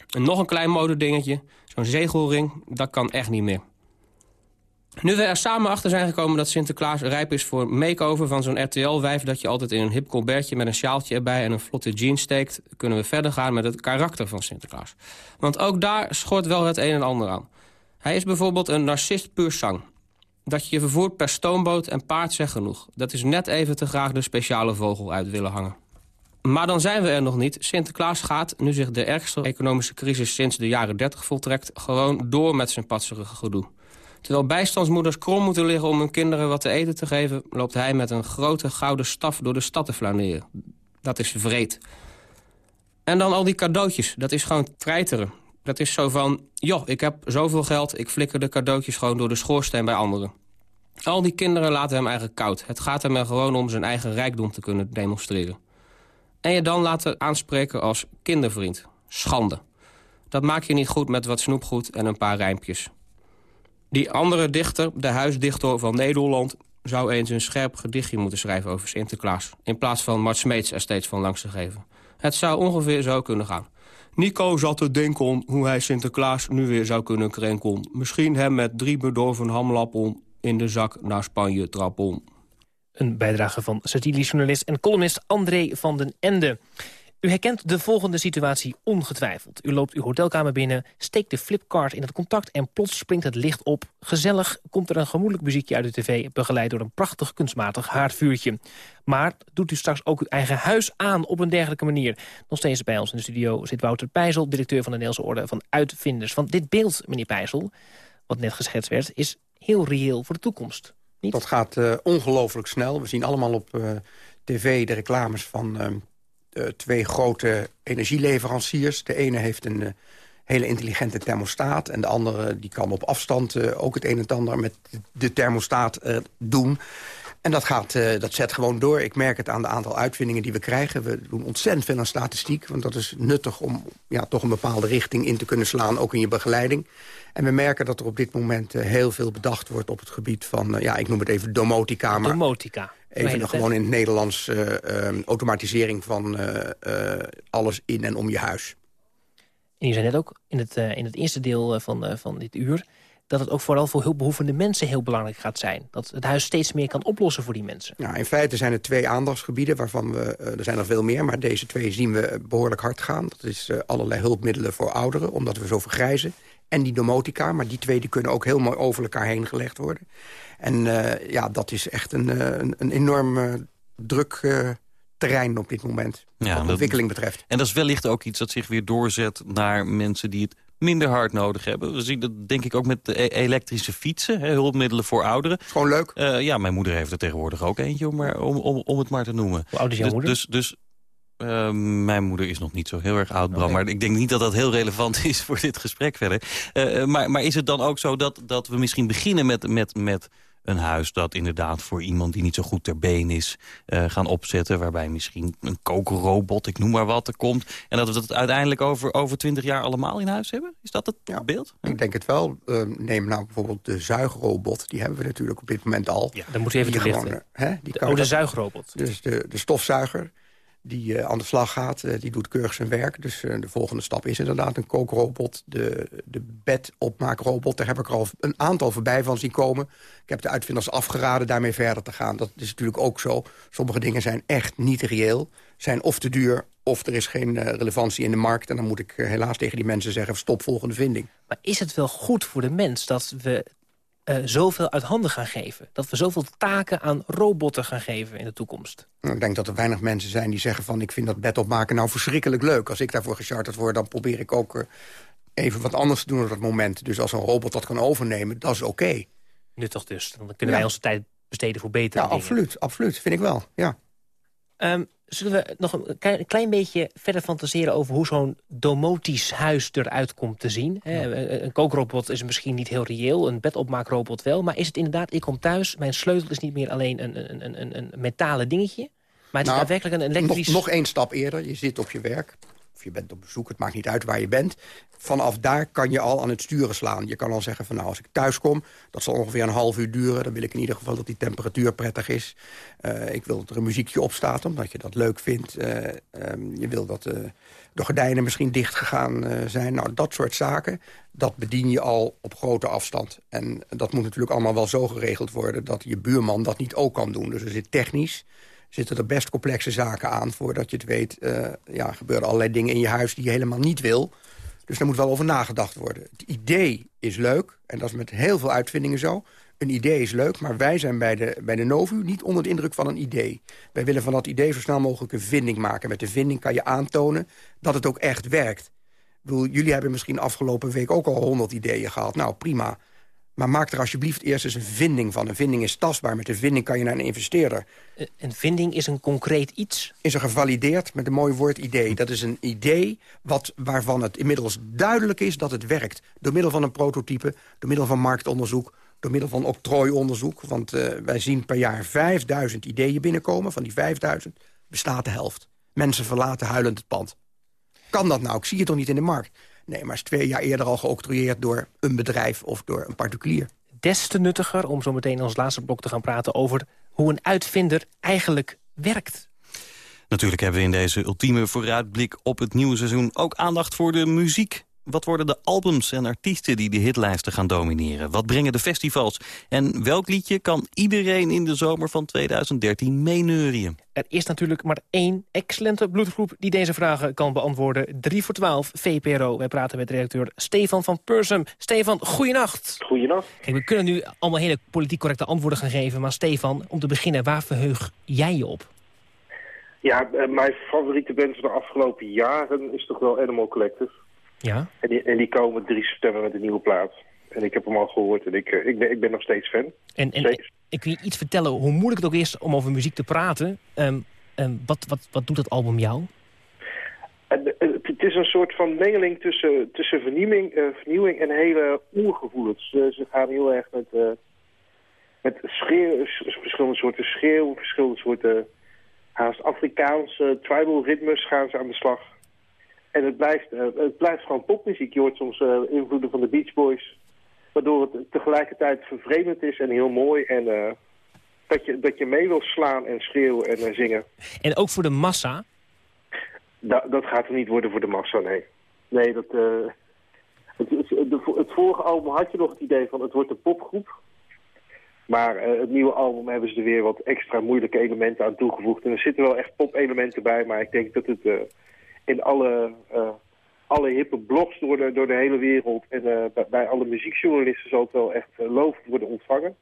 En nog een klein modedingetje. Zo'n zegelring, dat kan echt niet meer. Nu we er samen achter zijn gekomen dat Sinterklaas rijp is voor make-over van zo'n RTL-wijf... dat je altijd in een hip colbertje met een sjaaltje erbij en een vlotte jeans steekt... kunnen we verder gaan met het karakter van Sinterklaas. Want ook daar schort wel het een en ander aan. Hij is bijvoorbeeld een narcist puur sang. Dat je je vervoert per stoomboot en paard zegt genoeg. Dat is net even te graag de speciale vogel uit willen hangen. Maar dan zijn we er nog niet. Sinterklaas gaat, nu zich de ergste economische crisis sinds de jaren 30 voltrekt... gewoon door met zijn patserige gedoe. Terwijl bijstandsmoeders krom moeten liggen om hun kinderen wat te eten te geven... loopt hij met een grote gouden staf door de stad te flaneren. Dat is vreed. En dan al die cadeautjes, dat is gewoon treiteren. Dat is zo van, joh, ik heb zoveel geld... ik flikker de cadeautjes gewoon door de schoorsteen bij anderen. Al die kinderen laten hem eigenlijk koud. Het gaat hem er gewoon om zijn eigen rijkdom te kunnen demonstreren. En je dan laten aanspreken als kindervriend. Schande. Dat maak je niet goed met wat snoepgoed en een paar rijmpjes. Die andere dichter, de huisdichter van Nederland... zou eens een scherp gedichtje moeten schrijven over Sinterklaas... in plaats van Mart Smeets er steeds van langs te geven. Het zou ongeveer zo kunnen gaan. Nico zat te denken hoe hij Sinterklaas nu weer zou kunnen krenken. Misschien hem met drie bedorven hamlappel in de zak naar Spanje trappel.
Een bijdrage van satirisch journalist en columnist André van den Ende. U herkent de volgende situatie ongetwijfeld. U loopt uw hotelkamer binnen, steekt de flipkart in het contact... en plots springt het licht op. Gezellig komt er een gemoedelijk muziekje uit de tv... begeleid door een prachtig kunstmatig haardvuurtje. Maar doet u straks ook uw eigen huis aan op een dergelijke manier? Nog steeds bij ons in de studio zit Wouter Pijzel... directeur van de Nederlandse Orde van Uitvinders. Van dit beeld, meneer Pijzel, wat net geschetst werd... is heel reëel voor de toekomst. Niet?
Dat gaat uh, ongelooflijk snel. We zien allemaal op uh, tv de reclames van... Uh, twee grote energieleveranciers. De ene heeft een uh, hele intelligente thermostaat... en de andere die kan op afstand uh, ook het een en ander met de thermostaat doen. En dat, gaat, dat zet gewoon door. Ik merk het aan de aantal uitvindingen die we krijgen. We doen ontzettend veel aan statistiek, want dat is nuttig... om ja, toch een bepaalde richting in te kunnen slaan, ook in je begeleiding. En we merken dat er op dit moment heel veel bedacht wordt op het gebied van... ja, ik noem het even domotica.
Domotica.
Even gewoon in het Nederlands uh, uh, automatisering van uh, alles in en om je huis.
En je zei net ook in het, in het eerste deel van, van dit uur... dat het ook vooral voor hulpbehoevende mensen heel belangrijk gaat zijn. Dat het huis steeds meer kan oplossen voor die mensen.
Ja, in feite zijn er twee aandachtsgebieden waarvan we... er zijn er veel meer, maar deze twee zien we behoorlijk hard gaan. Dat is allerlei hulpmiddelen voor ouderen, omdat we zo vergrijzen. En die domotica, maar die twee die kunnen ook heel mooi over elkaar heen gelegd worden. En uh, ja, dat is echt een, een, een enorm uh, druk uh, terrein op dit moment. Ja, wat ontwikkeling betreft.
En dat is wellicht ook iets dat zich weer doorzet naar mensen die het minder hard nodig hebben. We zien dat denk ik ook met de elektrische fietsen, hè, hulpmiddelen voor ouderen.
Gewoon leuk.
Uh, ja, mijn moeder heeft er tegenwoordig ook eentje, om, maar, om, om, om het maar te noemen.
Hoe oud is jouw
dus,
moeder?
Dus, dus Uh, mijn moeder is nog niet zo heel erg oud, Bram. Maar ik denk niet dat dat heel relevant is voor dit gesprek verder. Uh, maar, maar is het dan ook zo dat, dat we misschien beginnen met, met, met een huis dat inderdaad voor iemand die niet zo goed ter been is uh, gaan opzetten. Waarbij misschien een kokenrobot, ik noem maar wat, er komt. En dat we dat uiteindelijk over, over 20 jaar allemaal in huis hebben? Is dat het ja, beeld?
Ik denk het wel. Uh, neem nou bijvoorbeeld de zuigrobot. Die hebben we natuurlijk op dit moment al.
Ja, dan moet je even
die
gewoon, hè, die de, oh, de zuigrobot.
Dus de, de stofzuiger die uh, aan de slag gaat, uh, die doet keurig zijn werk. Dus uh, de volgende stap is inderdaad een kookrobot. De, de bedopmaakrobot, daar heb ik er al een aantal voorbij van zien komen. Ik heb de uitvinders afgeraden daarmee verder te gaan. Dat is natuurlijk ook zo. Sommige dingen zijn echt niet reëel. Zijn of te duur, of er is geen relevantie in de markt. En dan moet ik helaas tegen die mensen zeggen... stop volgende vinding.
Maar is het wel goed voor de mens dat we uh, zoveel uit handen gaan geven. Dat we zoveel taken aan robotten gaan geven in de toekomst.
Nou, ik denk dat er weinig mensen zijn die zeggen van... ik vind dat bed opmaken nou verschrikkelijk leuk. Als ik daarvoor gecharterd word, dan probeer ik ook uh, even wat anders te doen op dat moment. Dus als een robot dat kan overnemen, dat is oké. Okay.
Nuttig dus. Dan kunnen ja. wij onze tijd besteden voor betere
ja,
dingen.
absoluut, absoluut. Vind ik wel, ja.
Um, zullen we nog een klein beetje verder fantaseren... over hoe zo'n domotisch huis eruit komt te zien? Ja. Een kookrobot is misschien niet heel reëel, een bedopmaakrobot wel... maar is het inderdaad, ik kom thuis, mijn sleutel is niet meer alleen een, een, een, een metalen dingetje... maar het nou, is daadwerkelijk een elektrisch...
Nog, nog één stap eerder, je zit op je werk je bent op bezoek, het maakt niet uit waar je bent. Vanaf daar kan je al aan het sturen slaan. Je kan al zeggen van nou, als ik thuis kom, dat zal ongeveer een half uur duren. Dan wil ik in ieder geval dat die temperatuur prettig is. Uh, ik wil dat er een muziekje op staat, omdat je dat leuk vindt. Uh, um, je wil dat uh, de gordijnen misschien dicht gegaan zijn. Nou, dat soort zaken, dat bedien je al op grote afstand. En dat moet natuurlijk allemaal wel zo geregeld worden... dat je buurman dat niet ook kan doen. Dus er zit technisch zitten er best complexe zaken aan. Voordat je het weet, uh, ja, gebeuren allerlei dingen in je huis die je helemaal niet wil. Dus daar moet wel over nagedacht worden. Het idee is leuk, en dat is met heel veel uitvindingen zo. Een idee is leuk, maar wij zijn bij de, bij de Novu niet onder de indruk van een idee. Wij willen van dat idee zo snel mogelijk een vinding maken. Met de vinding kan je aantonen dat het ook echt werkt. Jullie hebben misschien afgelopen week ook al honderd ideeën gehad. Nou, prima. Maar maak er alsjeblieft eerst eens een vinding van. Een vinding is tastbaar. Met een vinding kan je naar een investeerder.
Een vinding is een concreet iets?
Is er gevalideerd met een mooi woord idee. Dat is een idee wat, waarvan het inmiddels duidelijk is dat het werkt. Door middel van een prototype, door middel van marktonderzoek... door middel van octrooionderzoek. Want uh, wij zien per jaar 5000 ideeën binnenkomen. Van die 5000 bestaat de helft. Mensen verlaten huilend het pand. Kan dat nou? Ik zie het toch niet in de markt? Nee, maar is twee jaar eerder al geoctrooieerd door een bedrijf of door een particulier.
Des te nuttiger om zo meteen in ons laatste blok te gaan praten over hoe een uitvinder eigenlijk werkt.
Natuurlijk hebben we in deze ultieme vooruitblik op het nieuwe seizoen ook aandacht voor de muziek. Wat worden de albums en artiesten die de hitlijsten gaan domineren? Wat brengen de festivals? En welk liedje kan iedereen in de zomer van 2013 meeneurien?
Er is natuurlijk maar één excellente bloedgroep die deze vragen kan beantwoorden. 3 voor 12, VPRO. Wij praten met redacteur Stefan van Persum. Stefan, goeienacht.
Goeienacht.
Kijk, we kunnen nu allemaal hele politiek correcte antwoorden gaan geven. Maar Stefan, om te beginnen, waar verheug jij je op?
Ja, eh, mijn favoriete band van de afgelopen jaren is toch wel Animal Collective.
Ja.
En die, en die komen 3 september met een nieuwe plaat. En ik heb hem al gehoord en ik, eh, ik, ben, ik ben nog steeds fan.
En, en ik wil je iets vertellen, hoe moeilijk het ook is om over muziek te praten. Um, um, wat, wat, wat doet dat album jou?
En, eh, het is een soort van mengeling tussen, tussen vernieuwing, uh, vernieuwing en hele oergevoelens. Ze gaan heel erg met, uh, met schreeuw, verschillende soorten schreeuw, verschillende soorten haast Afrikaanse tribal ritmes gaan ze aan de slag. En het blijft, uh, het blijft gewoon popmuziek. Je hoort soms uh, invloeden van de Beach Boys. Waardoor het tegelijkertijd vervreemdend is en heel mooi. En uh, dat, je, dat je mee wil slaan en schreeuwen en zingen.
En ook voor de massa?
Da dat gaat er niet worden voor de massa, nee. Nee, dat, het, het, het, vorige album had je nog het idee van het wordt een popgroep. Maar het nieuwe album hebben ze er weer wat extra moeilijke elementen aan toegevoegd. En er zitten wel echt pop-elementen bij, maar ik denk dat het in alle, uh, alle hippe blogs door de, door de hele wereld. En uh, bij, bij, alle muziekjournalisten zal het wel echt uh, lovend worden ontvangen.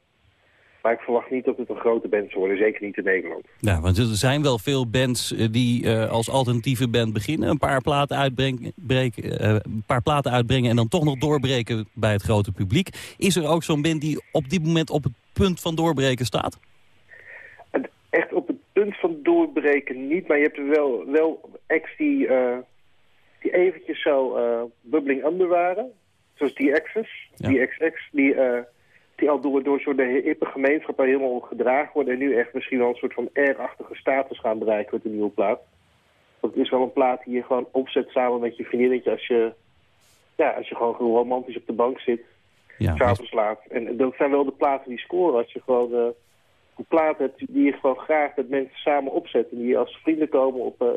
Maar ik verwacht niet dat het een grote band zal worden, zeker niet in Nederland.
Ja, want er zijn wel veel bands die als alternatieve band beginnen. Een paar platen, uitbrengen, breken, een paar platen uitbrengen en dan toch nog doorbreken bij het grote publiek. Is er ook zo'n band die op dit moment op het punt van doorbreken staat?
Echt op het punt van doorbreken niet, maar je hebt wel, wel acts die, uh, die eventjes zo uh, bubbling under waren. Zoals die X's, die XX, die, uh, die al door, door zo'n hippe gemeenschap al helemaal gedragen worden... en nu echt misschien wel een soort van R-achtige status gaan bereiken met de nieuwe plaat. Want het is wel een plaat die je gewoon opzet samen met je vriendinnetje als je, ja, als je gewoon romantisch op de bank zit. Ja, s'avonds laat. En dat zijn wel de platen die scoren als je gewoon plaat hebt die je gewoon graag met mensen samen opzet. En die je als vrienden komen op, uh,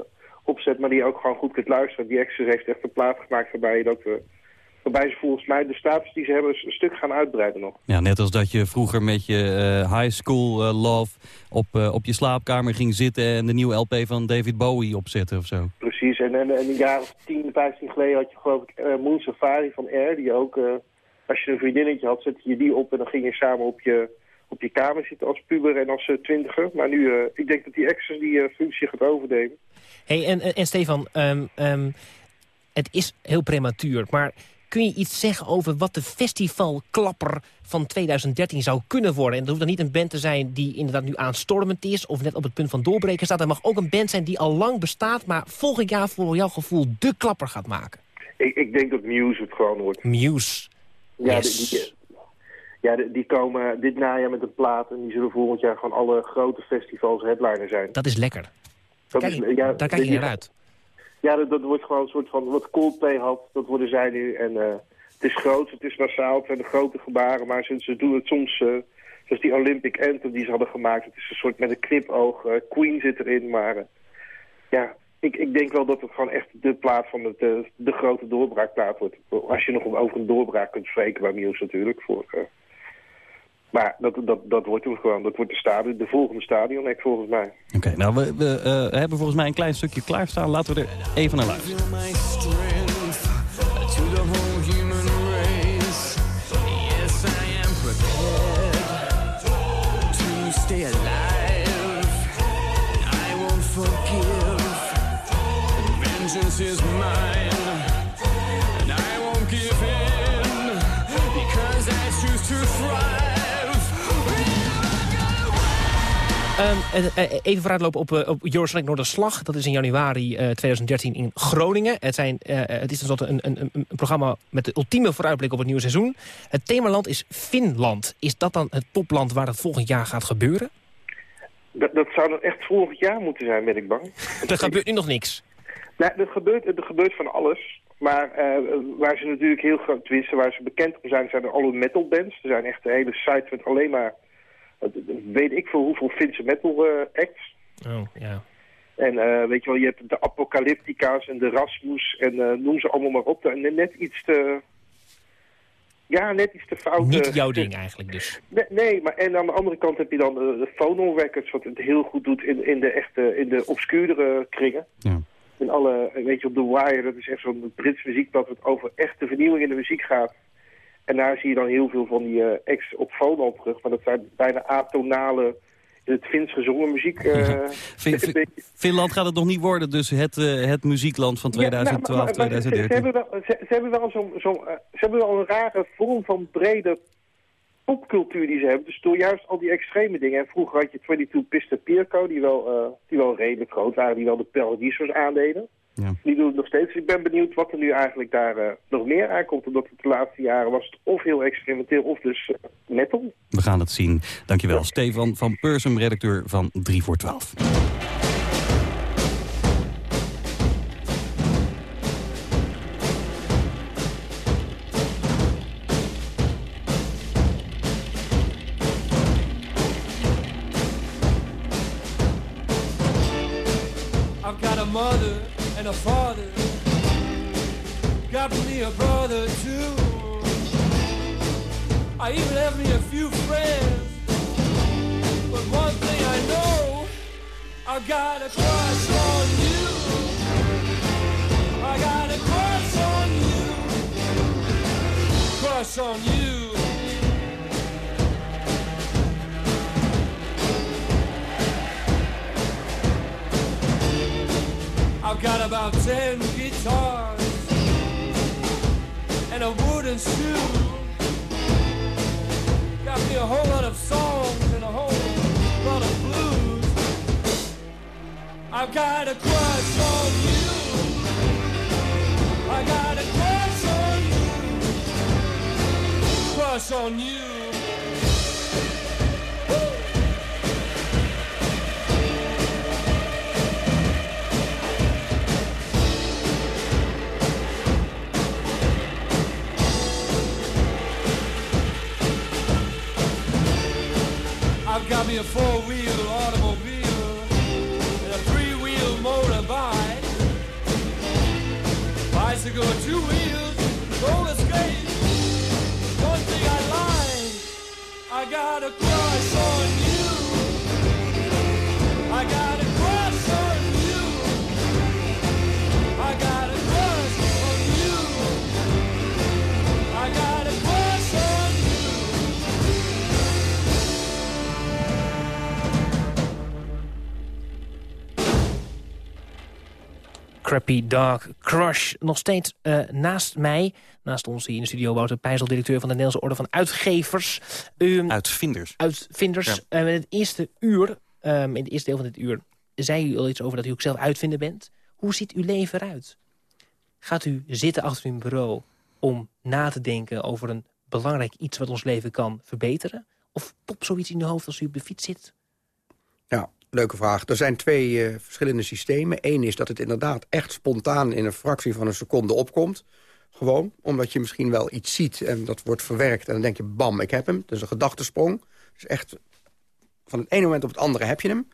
opzet, maar die je ook gewoon goed kunt luisteren. Die Exodus heeft echt een plaat gemaakt waarbij je dat... Uh, waarbij ze volgens mij de status die ze hebben een stuk gaan uitbreiden nog.
Ja, net als dat je vroeger met je uh, high school love op, op je slaapkamer ging zitten... en de nieuwe LP van David Bowie opzetten of zo.
Precies, en, en, en een jaar of 10, 15 geleden had je geloof ik Moon Safari van Air... die ook, als je een vriendinnetje had, zette je die op en dan ging je samen op je op je kamer zitten als puber en als uh, twintiger. Maar nu, uh, ik denk dat die extras die uh, functie gaat overnemen.
hey, en, en, en Stefan, um, um, het is heel prematuur, maar kun je iets zeggen over wat de festivalklapper van 2013 zou kunnen worden? En dat hoeft dan niet een band te zijn die inderdaad nu aanstormend is... of net op het punt van doorbreken staat. Het mag ook een band zijn die al lang bestaat... maar volgend jaar voor jouw gevoel de klapper gaat maken.
Ik, ik denk dat Muse het gewoon wordt.
Muse.
Ja, yes. die, ja, die komen dit najaar met een plaat en die zullen volgend jaar gewoon alle grote festivals headliner zijn.
Dat is lekker. Dat kijk, is, ja, daar kijk je naar uit.
Ja, dat, dat, wordt gewoon een soort van wat Coldplay had, dat worden zij nu. En uh, het is groot, het is massaal, het zijn de grote gebaren, maar ze, ze doen het soms... Uh, zoals die Olympic Anthem die ze hadden gemaakt. Het is een soort met een knipoog. Uh, Queen zit erin, maar ja, ik, ik denk wel dat het gewoon echt de plaat van het, de, de grote doorbraakplaat wordt. Als je nog over een doorbraak kunt spreken bij Muse natuurlijk. Voor, maar dat, dat, dat wordt toen gewoon. Dat wordt de, stadion, de volgende stadion, volgens mij.
Oké, nou, we, we uh, hebben volgens mij een klein stukje klaarstaan. Laten we er even naar luisteren.
Um, even vooruitlopen op, uh, op Eurosonic Noorderslag. Dat is in januari uh, 2013 in Groningen. Het, zijn, uh, het is tenslotte een, een, een, programma met de ultieme vooruitblik op het nieuwe seizoen. Het themaland is Finland. Is dat dan het topland waar het volgend jaar gaat gebeuren?
Dat, dat zou dan echt volgend jaar moeten zijn, ben ik bang. (laughs)
er gebeurt nu nog niks?
Nou, er gebeurt, er gebeurt van alles. Maar waar ze natuurlijk heel groot, tenminste waar ze bekend om zijn, zijn er alle metal bands. Er zijn echt een hele site met alleen maar weet ik veel hoeveel Finse metal uh, acts.
Oh, ja.
En uh, weet je wel, je hebt de Apocalyptica's en de Rasmus en uh, noem ze allemaal maar op. En net iets te... Ja, net iets te fout.
Niet jouw ding eigenlijk dus.
Nee, nee, maar en aan de andere kant heb je dan de, de Phono Records, wat het heel goed doet in, in de echte, in de obscuurdere kringen.
Ja.
In alle, weet je, op The Wire, dat is echt zo'n Brits muziekblad wat over echte vernieuwing in de muziek gaat. En daar zie je dan heel veel van die uh, ex op fono terug. Maar dat zijn bijna atonale, in het Fins gezongen muziek. Uh,
Finland gaat het nog niet worden, dus het, uh, het muziekland van 2012, ja, nou, 2013.
Ze, hebben wel, ze, ze hebben wel zo'n zo, ze hebben wel een rare vorm van brede popcultuur die ze hebben. Dus door juist al die extreme dingen. En vroeger had je 22 Pista Pierco, die wel, die wel redelijk groot waren, die wel de Paradisos aandeden.
Ja.
Die doen het nog steeds. Ik ben benieuwd wat er nu eigenlijk daar uh, nog meer aankomt. Omdat het de laatste jaren was het of heel experimenteel of dus uh, metal.
We gaan het zien. Dankjewel. Ja. Stefan van Persum, redacteur van 3 voor 12.
I got a crush on you. I got a crush on you. Crush on you. I've got about ten guitars and a wooden shoe. Got me a whole lot of songs I got a crush on you. I got a crush on you. Crush on you. I've got me a four-wheel automobile with two wheels, roller skates. One thing I like, I got a crush on
Crappy Dog Crush. Nog steeds eh, naast mij, naast ons hier in de studio... Wouter Pijzel, directeur van de Nederlandse Orde van Uitgevers. Um,
Uitvinders.
Uitvinders.
Ja.
Eh, in het eerste uur, ehm, in het eerste deel van dit uur... zei u al iets over dat u ook zelf uitvinder bent. Hoe ziet uw leven eruit? Gaat u zitten achter uw bureau om na te denken over een belangrijk iets... wat ons leven kan verbeteren? Of popt zoiets in uw hoofd als u op de fiets zit?
Leuke vraag. Er zijn twee eh, verschillende systemen. Eén is dat het inderdaad echt spontaan in een fractie van een seconde opkomt. Gewoon, omdat je misschien wel iets ziet en dat wordt verwerkt... en dan denk je, bam, ik heb hem. Dat is een gedachtesprong. Dus echt van het ene moment op het andere heb je hem.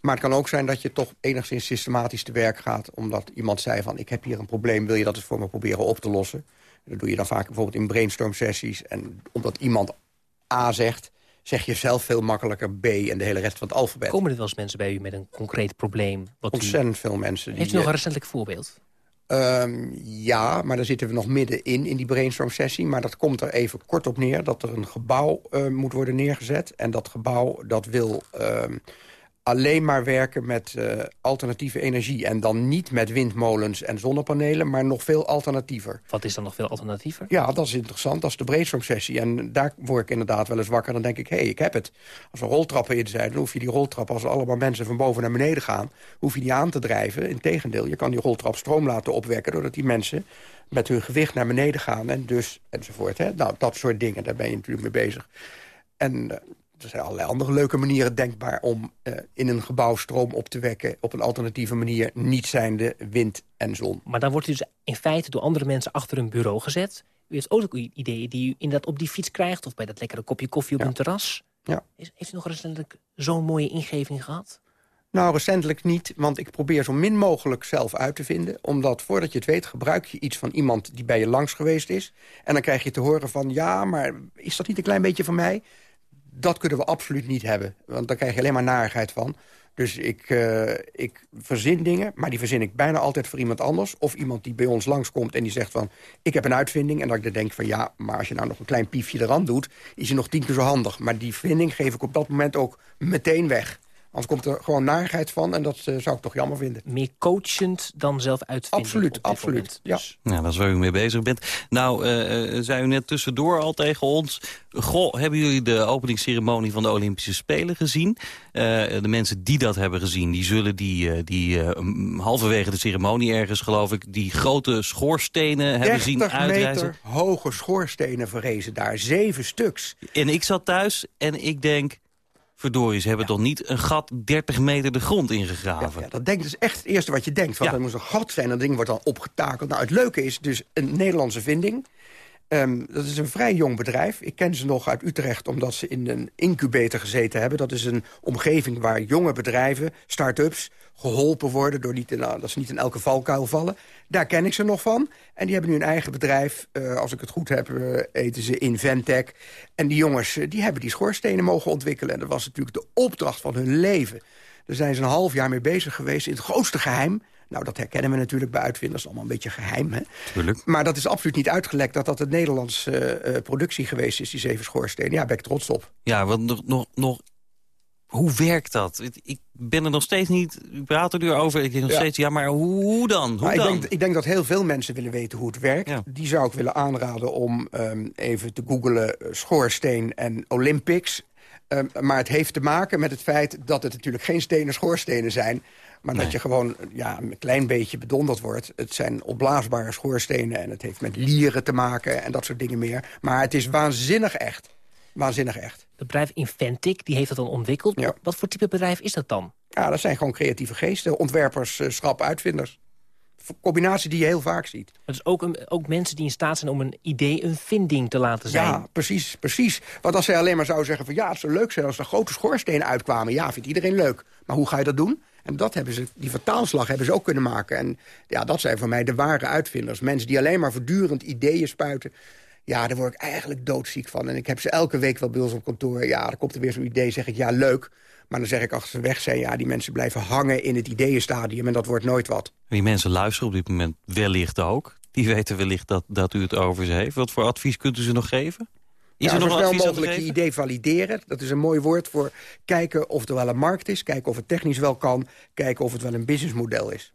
Maar het kan ook zijn dat je toch enigszins systematisch te werk gaat... omdat iemand zei van, ik heb hier een probleem... wil je dat eens voor me proberen op te lossen? Dat doe je dan vaak bijvoorbeeld in brainstorm sessies. En omdat iemand A zegt, zeg je zelf veel makkelijker B... en de hele rest van het alfabet.
Komen er wel eens mensen bij u met een concreet probleem? Wat u...
Ontzettend veel mensen. Die,
Heeft u nog
eh,
een recentelijk voorbeeld?
Ehm, ja, maar daar zitten we nog middenin in die brainstorm-sessie. Maar dat komt er even kort op neer dat er een gebouw eh, moet worden neergezet. En dat gebouw dat wil ehm, alleen maar werken met eh, alternatieve energie. En dan niet met windmolens en zonnepanelen, maar nog veel alternatiever.
Wat is dan nog veel alternatiever?
Ja, dat is interessant. Dat is de brainstorm-sessie. En daar word ik inderdaad wel eens wakker. Dan denk ik, hé, hey, ik heb het. Als er roltrappen in zijn, dan hoef je die roltrappen... als er allemaal mensen van boven naar beneden gaan... hoef je die aan te drijven. Integendeel, je kan die roltrap stroom laten opwekken... doordat die mensen met hun gewicht naar beneden gaan. En dus, enzovoort. Hè? Nou, dat soort dingen, daar ben je natuurlijk mee bezig. En eh, er zijn allerlei andere leuke manieren denkbaar... om eh, in een gebouw stroom op te wekken... op een alternatieve manier, niet zijnde wind en zon.
Maar dan wordt u dus in feite door andere mensen achter een bureau gezet. U heeft ook ideeën die u inderdaad op die fiets krijgt... of bij dat lekkere kopje koffie op
Ja.
een terras.
Ja.
Heeft u nog recentelijk zo'n mooie ingeving gehad?
Nou, recentelijk niet, want ik probeer zo min mogelijk zelf uit te vinden. Omdat voordat je het weet, gebruik je iets van iemand die bij je langs geweest is. En dan krijg je te horen van, ja, maar is dat niet een klein beetje van mij? Dat kunnen we absoluut niet hebben, want daar krijg je alleen maar narigheid van. Dus ik, eh, ik verzin dingen, maar die verzin ik bijna altijd voor iemand anders. Of iemand die bij ons langskomt en die zegt van... ik heb een uitvinding. En dat ik dan denk van ja, maar als je nou nog een klein piefje eraan doet... is je nog tien keer zo handig. Maar die vinding geef ik op dat moment ook meteen weg. Anders komt er gewoon narigheid van en dat eh, zou ik toch jammer vinden.
Meer coachend dan zelf uitvinden.
Absoluut, absoluut,
moment.
ja.
Nou, dat is waar u mee bezig bent. Nou, eh, eh, zei u net tussendoor al tegen ons... Goh, hebben jullie de openingsceremonie van de Olympische Spelen gezien? Eh, de mensen die dat hebben gezien, die zullen die, die eh, halverwege de ceremonie ergens, geloof ik... die grote schoorstenen hebben zien
30
uitreizen.
meter hoge schoorstenen verrezen daar, zeven stuks.
En ik zat thuis en ik denk... Verdorie, ze hebben toch niet een gat 30 meter de grond
Ja,
ingegraven?
ja, dat denk is echt het eerste wat je denkt. Want
Ja.
er moet een gat zijn, dat ding wordt dan opgetakeld. Nou, het leuke is dus een Nederlandse vinding. Ehm, dat is een vrij jong bedrijf. Ik ken ze nog uit Utrecht omdat ze in een incubator gezeten hebben. Dat is een omgeving waar jonge bedrijven, start-ups... geholpen worden door niet in, nou, dat ze niet in elke valkuil vallen. Daar ken ik ze nog van. En die hebben nu een eigen bedrijf. Eh, als ik het goed heb, eh, eten ze Inventec. En die jongens eh, die hebben die schoorstenen mogen ontwikkelen. En dat was natuurlijk de opdracht van hun leven. Daar zijn ze een half jaar mee bezig geweest in het grootste geheim. Nou, dat herkennen we natuurlijk bij uitvinders. allemaal een beetje geheim, hè?
Tuurlijk.
Maar dat is absoluut niet uitgelekt dat dat een Nederlandse eh, eh, productie geweest is, die zeven schoorstenen. Ja, ben ik trots op.
Ja, want nog, nog, nog... Hoe werkt dat? Ik- ben er nog steeds niet... U praat er nu over. Ik denk nog
Ja.
steeds... Ja, maar hoe, hoe dan? Hoe
Maar ik
dan?
denk, ik denk dat heel veel mensen willen weten hoe het werkt.
Ja.
Die zou ik willen aanraden om ehm, even te googlen eh, schoorsteen en Olympics. Ehm, maar het heeft te maken met het feit dat het natuurlijk geen stenen schoorstenen zijn. Maar
Nee.
dat je gewoon ja, een klein beetje bedonderd wordt. Het zijn opblaasbare schoorstenen en het heeft met lieren te maken en dat soort dingen meer. Maar het is waanzinnig echt. Waanzinnig echt.
Het bedrijf Inventic die heeft dat dan ontwikkeld.
Ja.
Wat voor type bedrijf is dat dan?
Ja, dat zijn gewoon creatieve geesten. Ontwerpers, eh, schrap, uitvinders. Een combinatie die je heel vaak ziet.
Het is ook, een, ook mensen die in staat zijn om een idee een vinding te laten zijn.
Ja, precies, precies. Want als zij alleen maar zou zeggen van... ja, het zou leuk zijn als er grote schoorstenen uitkwamen. Ja, vindt iedereen leuk. Maar hoe ga je dat doen? En dat hebben ze, die vertaalslag hebben ze ook kunnen maken. En ja, dat zijn voor mij de ware uitvinders. Mensen die alleen maar voortdurend ideeën spuiten. Ja, daar word ik eigenlijk doodziek van. En ik heb ze elke week wel bij ons op kantoor. Ja, dan komt er weer zo'n idee, zeg ik, ja, leuk. Maar dan zeg ik als ze weg zijn... ja, die mensen blijven hangen in het ideeënstadium... en dat wordt nooit wat.
Die mensen luisteren op dit moment wellicht ook. Die weten wellicht dat, dat u het over ze heeft. Wat voor advies kunt u ze nog geven? Is
ja,
er nog
zo
een
snel
te
mogelijk je idee valideren. Dat is een mooi woord voor kijken of er wel een markt is. Kijken of het technisch wel kan. Kijken of het wel een businessmodel is.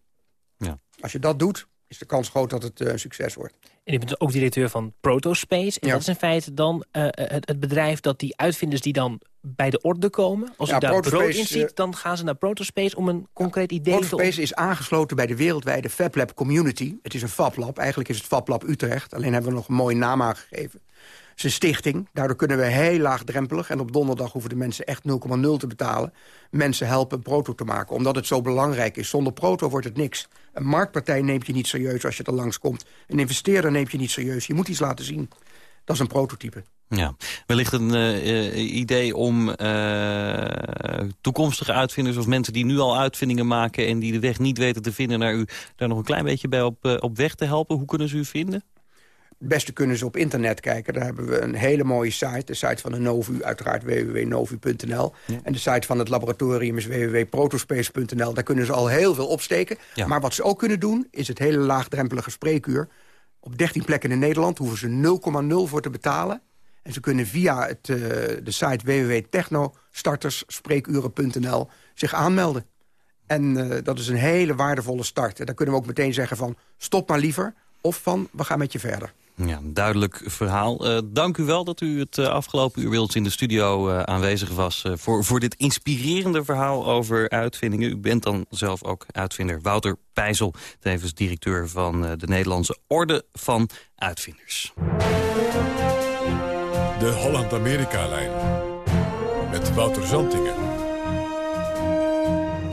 Ja.
Als je dat doet, is de kans groot dat het eh, een succes wordt.
En u bent ook directeur van Protospace. En
Ja.
dat is in feite dan eh, het, het bedrijf dat die uitvinders die dan bij de orde komen... als
Ja,
u daar
Protospace,
brood in ziet,
eh,
dan gaan ze naar Protospace om een concreet idee te...
Protospace is aangesloten bij de wereldwijde FabLab Community. Het is een FabLab. Eigenlijk is het FabLab Utrecht. Alleen hebben we nog een mooie naam aangegeven. Een stichting. Daardoor kunnen we heel laagdrempelig... en op donderdag hoeven de mensen echt 0,0 te betalen... mensen helpen proto te maken. Omdat het zo belangrijk is. Zonder proto wordt het niks. Een marktpartij neemt je niet serieus als je er langskomt. Een investeerder neemt je niet serieus. Je moet iets laten zien. Dat is een prototype.
Ja, wellicht een eh, eh, idee om eh, toekomstige uitvinders... of mensen die nu al uitvindingen maken... en die de weg niet weten te vinden naar u... daar nog een klein beetje bij op, op weg te helpen. Hoe kunnen ze u vinden?
Het beste kunnen ze op internet kijken. Daar hebben we een hele mooie site. De site van de Novu, uiteraard www.novu.nl. En de site van het laboratorium is www.protospace.nl. Daar kunnen ze al heel veel opsteken.
Ja.
Maar wat ze ook kunnen doen, is het hele laagdrempelige spreekuur. Op 13 plekken in Nederland hoeven ze 0,0 voor te betalen. En ze kunnen via het, eh, de site www.technostartersspreekuren.nl zich aanmelden. En eh, dat is een hele waardevolle start. En dan kunnen we ook meteen zeggen van stop maar liever... of van we gaan met je verder.
Ja, een duidelijk verhaal. Eh, dank u wel dat u het eh, afgelopen uur bij ons in de studio eh, aanwezig was... eh, voor, voor dit inspirerende verhaal over uitvindingen. U bent dan zelf ook uitvinder Wouter Pijzel... tevens directeur van eh, de Nederlandse Orde van Uitvinders.
De Holland-Amerika-lijn. Met Wouter Zantingen.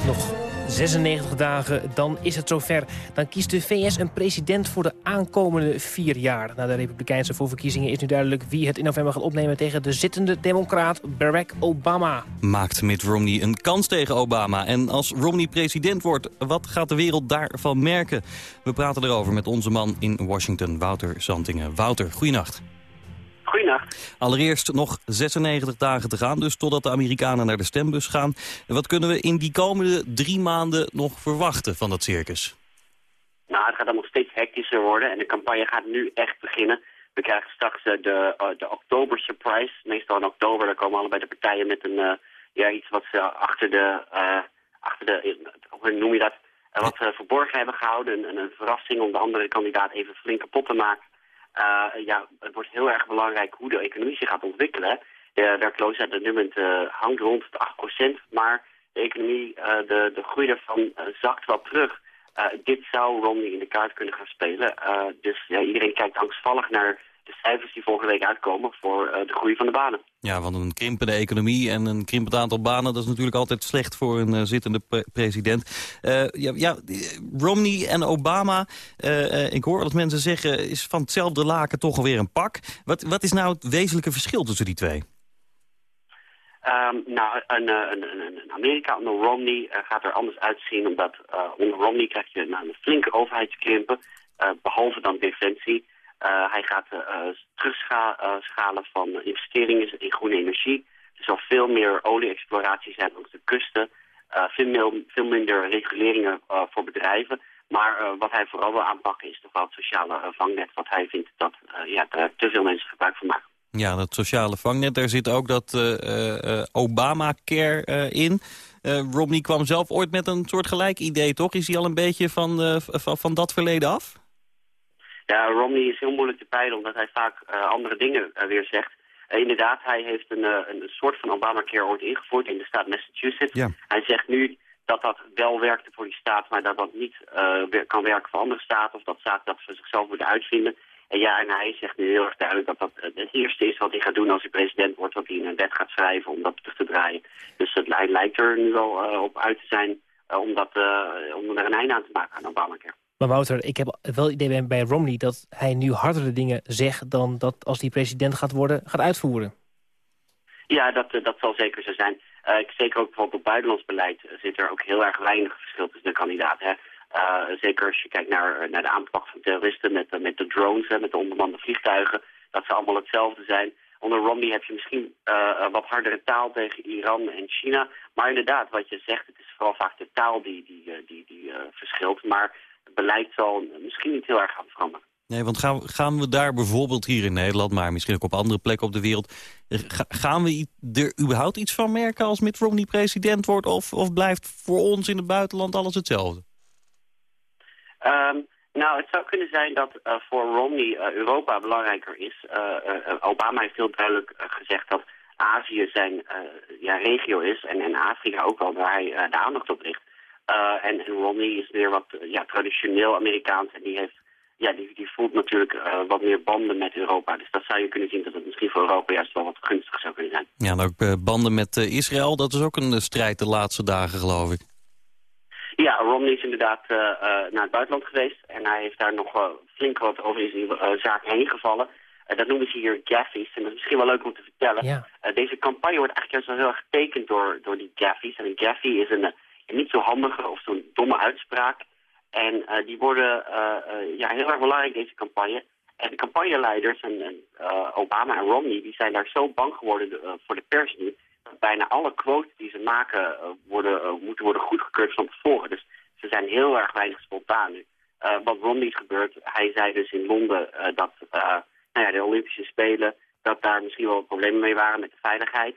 Nog 96 dagen, dan is het zover. Dan kiest de VS een president voor de aankomende vier jaar. Na de Republikeinse voorverkiezingen is nu duidelijk... wie het in november gaat opnemen tegen de zittende democraat Barack Obama.
Maakt Mitt Romney een kans tegen Obama? En als Romney president wordt, wat gaat de wereld daarvan merken? We praten erover met onze man in Washington, Wouter Zantingen. Wouter, goeienacht.
Goeienacht.
Allereerst nog 96 dagen te gaan, dus totdat de Amerikanen naar de stembus gaan. Wat kunnen we in die komende drie maanden nog verwachten van dat circus?
Nou, het gaat allemaal steeds hectischer worden en de campagne gaat nu echt beginnen. We krijgen straks eh, de, eh, de oktober surprise. Meestal in oktober, daar komen allebei de partijen met een, eh, ja, iets wat ze achter de, achter de hoe noem je dat, wat ze verborgen hebben gehouden. Een, een verrassing om de andere kandidaat even flink kapot te maken. Eh, ja, het wordt heel erg belangrijk hoe de economie zich gaat ontwikkelen. De werkloosheid op dit moment eh, hangt rond de 8%, maar de economie, eh, de, de groei daarvan zakt wel terug. Dit zou Romney in de kaart kunnen gaan spelen. Dus ja, iedereen kijkt angstvallig naar de cijfers die volgende week uitkomen voor eh, de groei van de banen.
Ja, want een krimpende economie en een krimpend aantal banen... dat is natuurlijk altijd slecht voor een eh, zittende pre- president. Eh, ja, ja, Romney en Obama, ik hoor dat mensen zeggen... is van hetzelfde laken toch alweer een pak. Wat, wat is nou het wezenlijke verschil tussen die twee?
Ehm, nou, een, een, Amerika onder Romney gaat er anders uitzien, omdat onder Romney krijg je nou, een flinke overheidskrimpen, eh, behalve dan defensie. Eh, hij gaat eh terugschalen van investeringen in groene energie. Er zal veel meer olie-exploratie zijn langs de kusten, eh, veel, minder reguleringen eh, voor bedrijven. Maar eh, wat hij vooral wil aanpakken is toch wel het sociale eh, vangnet, wat hij vindt dat eh, ja, daar te veel mensen gebruik van maken.
Ja, dat sociale vangnet, daar zit ook dat eh, eh, eh, Obamacare eh, in. Eh, Romney kwam zelf ooit met een soort gelijk idee, toch? Is hij al een beetje van, eh, van, van dat verleden af?
Ja, Romney is heel moeilijk te peilen omdat hij vaak eh, andere dingen eh, weer zegt. Eh, inderdaad, hij heeft een, een soort van Obamacare ooit ingevoerd in de staat Massachusetts.
Ja.
Hij zegt nu dat dat wel werkte voor die staat, maar dat dat niet kan werken voor andere staten. Of dat staten dat voor zichzelf moeten uitvinden. En ja, en hij zegt nu heel erg duidelijk dat dat het eerste is wat hij gaat doen als hij president wordt. Dat hij een wet gaat schrijven om dat terug te draaien. Dus het, hij lijkt er nu wel op uit te zijn om, dat, om er een einde aan te maken aan Obamacare.
Maar Wouter, ik heb wel het idee bij- Romney dat hij nu hardere dingen zegt... dan dat als hij president gaat worden, gaat uitvoeren.
Ja, dat, eh, dat zal zeker zo zijn. Ik zeker ook bijvoorbeeld op buitenlands beleid zit er ook heel erg weinig verschil tussen de kandidaten. Eh, zeker als je kijkt naar, naar de aanpak van terroristen met, met de drones, hè, met de onbemande vliegtuigen, dat ze allemaal hetzelfde zijn. Onder Romney heb je misschien wat hardere taal tegen Iran en China. Maar inderdaad, wat je zegt, het is vooral vaak de taal die, die, die, die verschilt. Maar beleid zal misschien niet heel erg gaan veranderen.
Nee, want gaan, we- gaan we daar bijvoorbeeld hier in Nederland... maar misschien ook op andere plekken op de wereld... eh, ga- gaan we er überhaupt iets van merken als Mitt Romney president wordt... of, of blijft voor ons in het buitenland alles hetzelfde?
Ehm, nou, het zou kunnen zijn dat eh, voor Romney eh, Europa belangrijker is. Obama heeft heel duidelijk gezegd dat Azië zijn ja, regio is en, en Afrika ook wel, waar hij de aandacht op richt. Eh, en, en Romney is weer wat eh, ja, traditioneel Amerikaans en die, heeft, ja, die, die voelt natuurlijk eh, wat meer banden met Europa. Dus dat zou je kunnen zien dat het misschien voor Europa juist wel wat gunstig zou kunnen zijn.
Ja, en ook banden met eh, Israël, dat is ook een strijd de laatste dagen, geloof ik.
Ja, Romney is inderdaad eh, eh, naar het buitenland geweest. En hij heeft daar nog flink wat over in zijn eh, zaak heen gevallen. Dat noemen ze hier gaffies. En dat is misschien wel leuk om te vertellen.
Ja.
Eh, deze campagne wordt eigenlijk juist wel heel erg getekend door, door die gaffies. En een gaffie is een, een niet zo handige of zo'n domme uitspraak. En eh, die worden eh, eh, ja, heel erg belangrijk deze campagne. En de campagneleiders, en, en, Obama en Romney, die zijn daar zo bang geworden voor de pers nu. Dat bijna alle quotes die ze maken worden, moeten worden goedgekeurd van tevoren. Dus ze zijn heel erg weinig spontaan nu. Wat Romney is gebeurd, hij zei dus in Londen dat nou ja, de Olympische Spelen, dat daar misschien wel problemen mee waren met de veiligheid.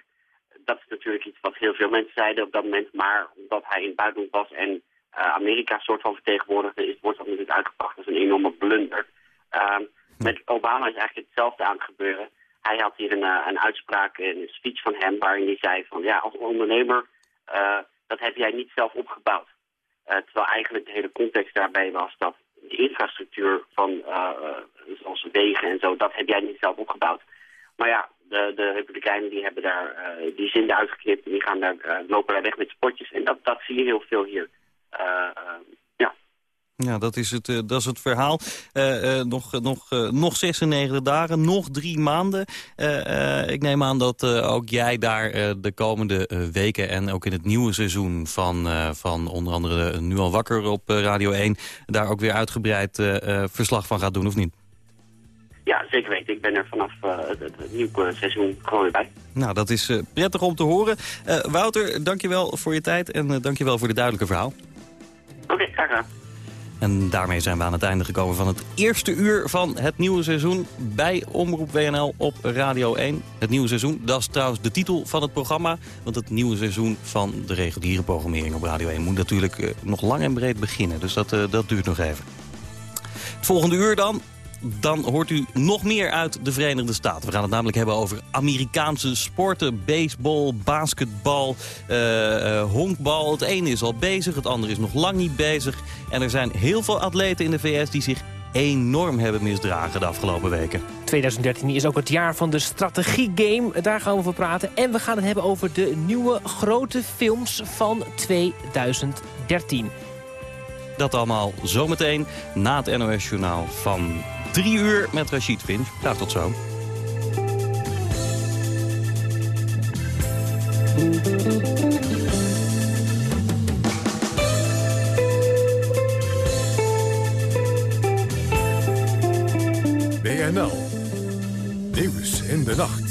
Dat is natuurlijk iets wat heel veel mensen zeiden op dat moment. Maar omdat hij in het buitenland was en eh, Amerika soort van vertegenwoordigde, is, wordt dat natuurlijk uitgebracht als een enorme blunder. Ehm, met Obama is eigenlijk hetzelfde aan het gebeuren. Hij had hier een, eh, een uitspraak, een speech van hem, waarin hij zei van ja, als ondernemer, eh, dat heb jij niet zelf opgebouwd. Terwijl eigenlijk de hele context daarbij was dat de infrastructuur van zoals wegen en zo, dat heb jij niet zelf opgebouwd. Maar ja, de, de Republikeinen die hebben daar eh, die zin eruit geknipt en die gaan daar, eh, lopen daar weg met spotjes. En dat, dat zie je heel veel hier. Eh, ja.
Ja, dat is het, dat is het verhaal. Nog, nog, nog 96 dagen, nog drie maanden. Ik neem aan dat ook jij daar de komende weken... en ook in het nieuwe seizoen van, van onder andere Nu al wakker op Radio 1... daar ook weer uitgebreid verslag van gaat doen, of niet?
Ja, zeker weten. Ik ben er vanaf eh, het, het, nieuwe seizoen gewoon weer bij.
Nou, dat is eh, prettig om te horen. Eh, Wouter, dankjewel voor je tijd en dankjewel voor dit duidelijke verhaal.
Oké, okay, graag gedaan.
En daarmee zijn we aan het einde gekomen van het eerste uur van het nieuwe seizoen bij Omroep WNL op Radio 1. Het nieuwe seizoen, dat is trouwens de titel van het programma. Want het nieuwe seizoen van de reguliere programmering op Radio 1 moet natuurlijk nog lang en breed beginnen. Dus dat, dat duurt nog even. Het volgende uur dan, dan hoort u nog meer uit de Verenigde Staten. We gaan het namelijk hebben over Amerikaanse sporten. Baseball, basketbal, uh, uh, honkbal. Het ene is al bezig, het andere is nog lang niet bezig. En er zijn heel veel atleten in de VS die zich enorm hebben misdragen de afgelopen weken.
2013 is ook het jaar van de strategiegame. Daar gaan we over praten. En we gaan het hebben over de nieuwe grote films van 2013.
Dat allemaal zometeen na het NOS-journaal van drie uur met Rachid Finch. Graag nou, tot zo. BNL. Nieuws in de nacht.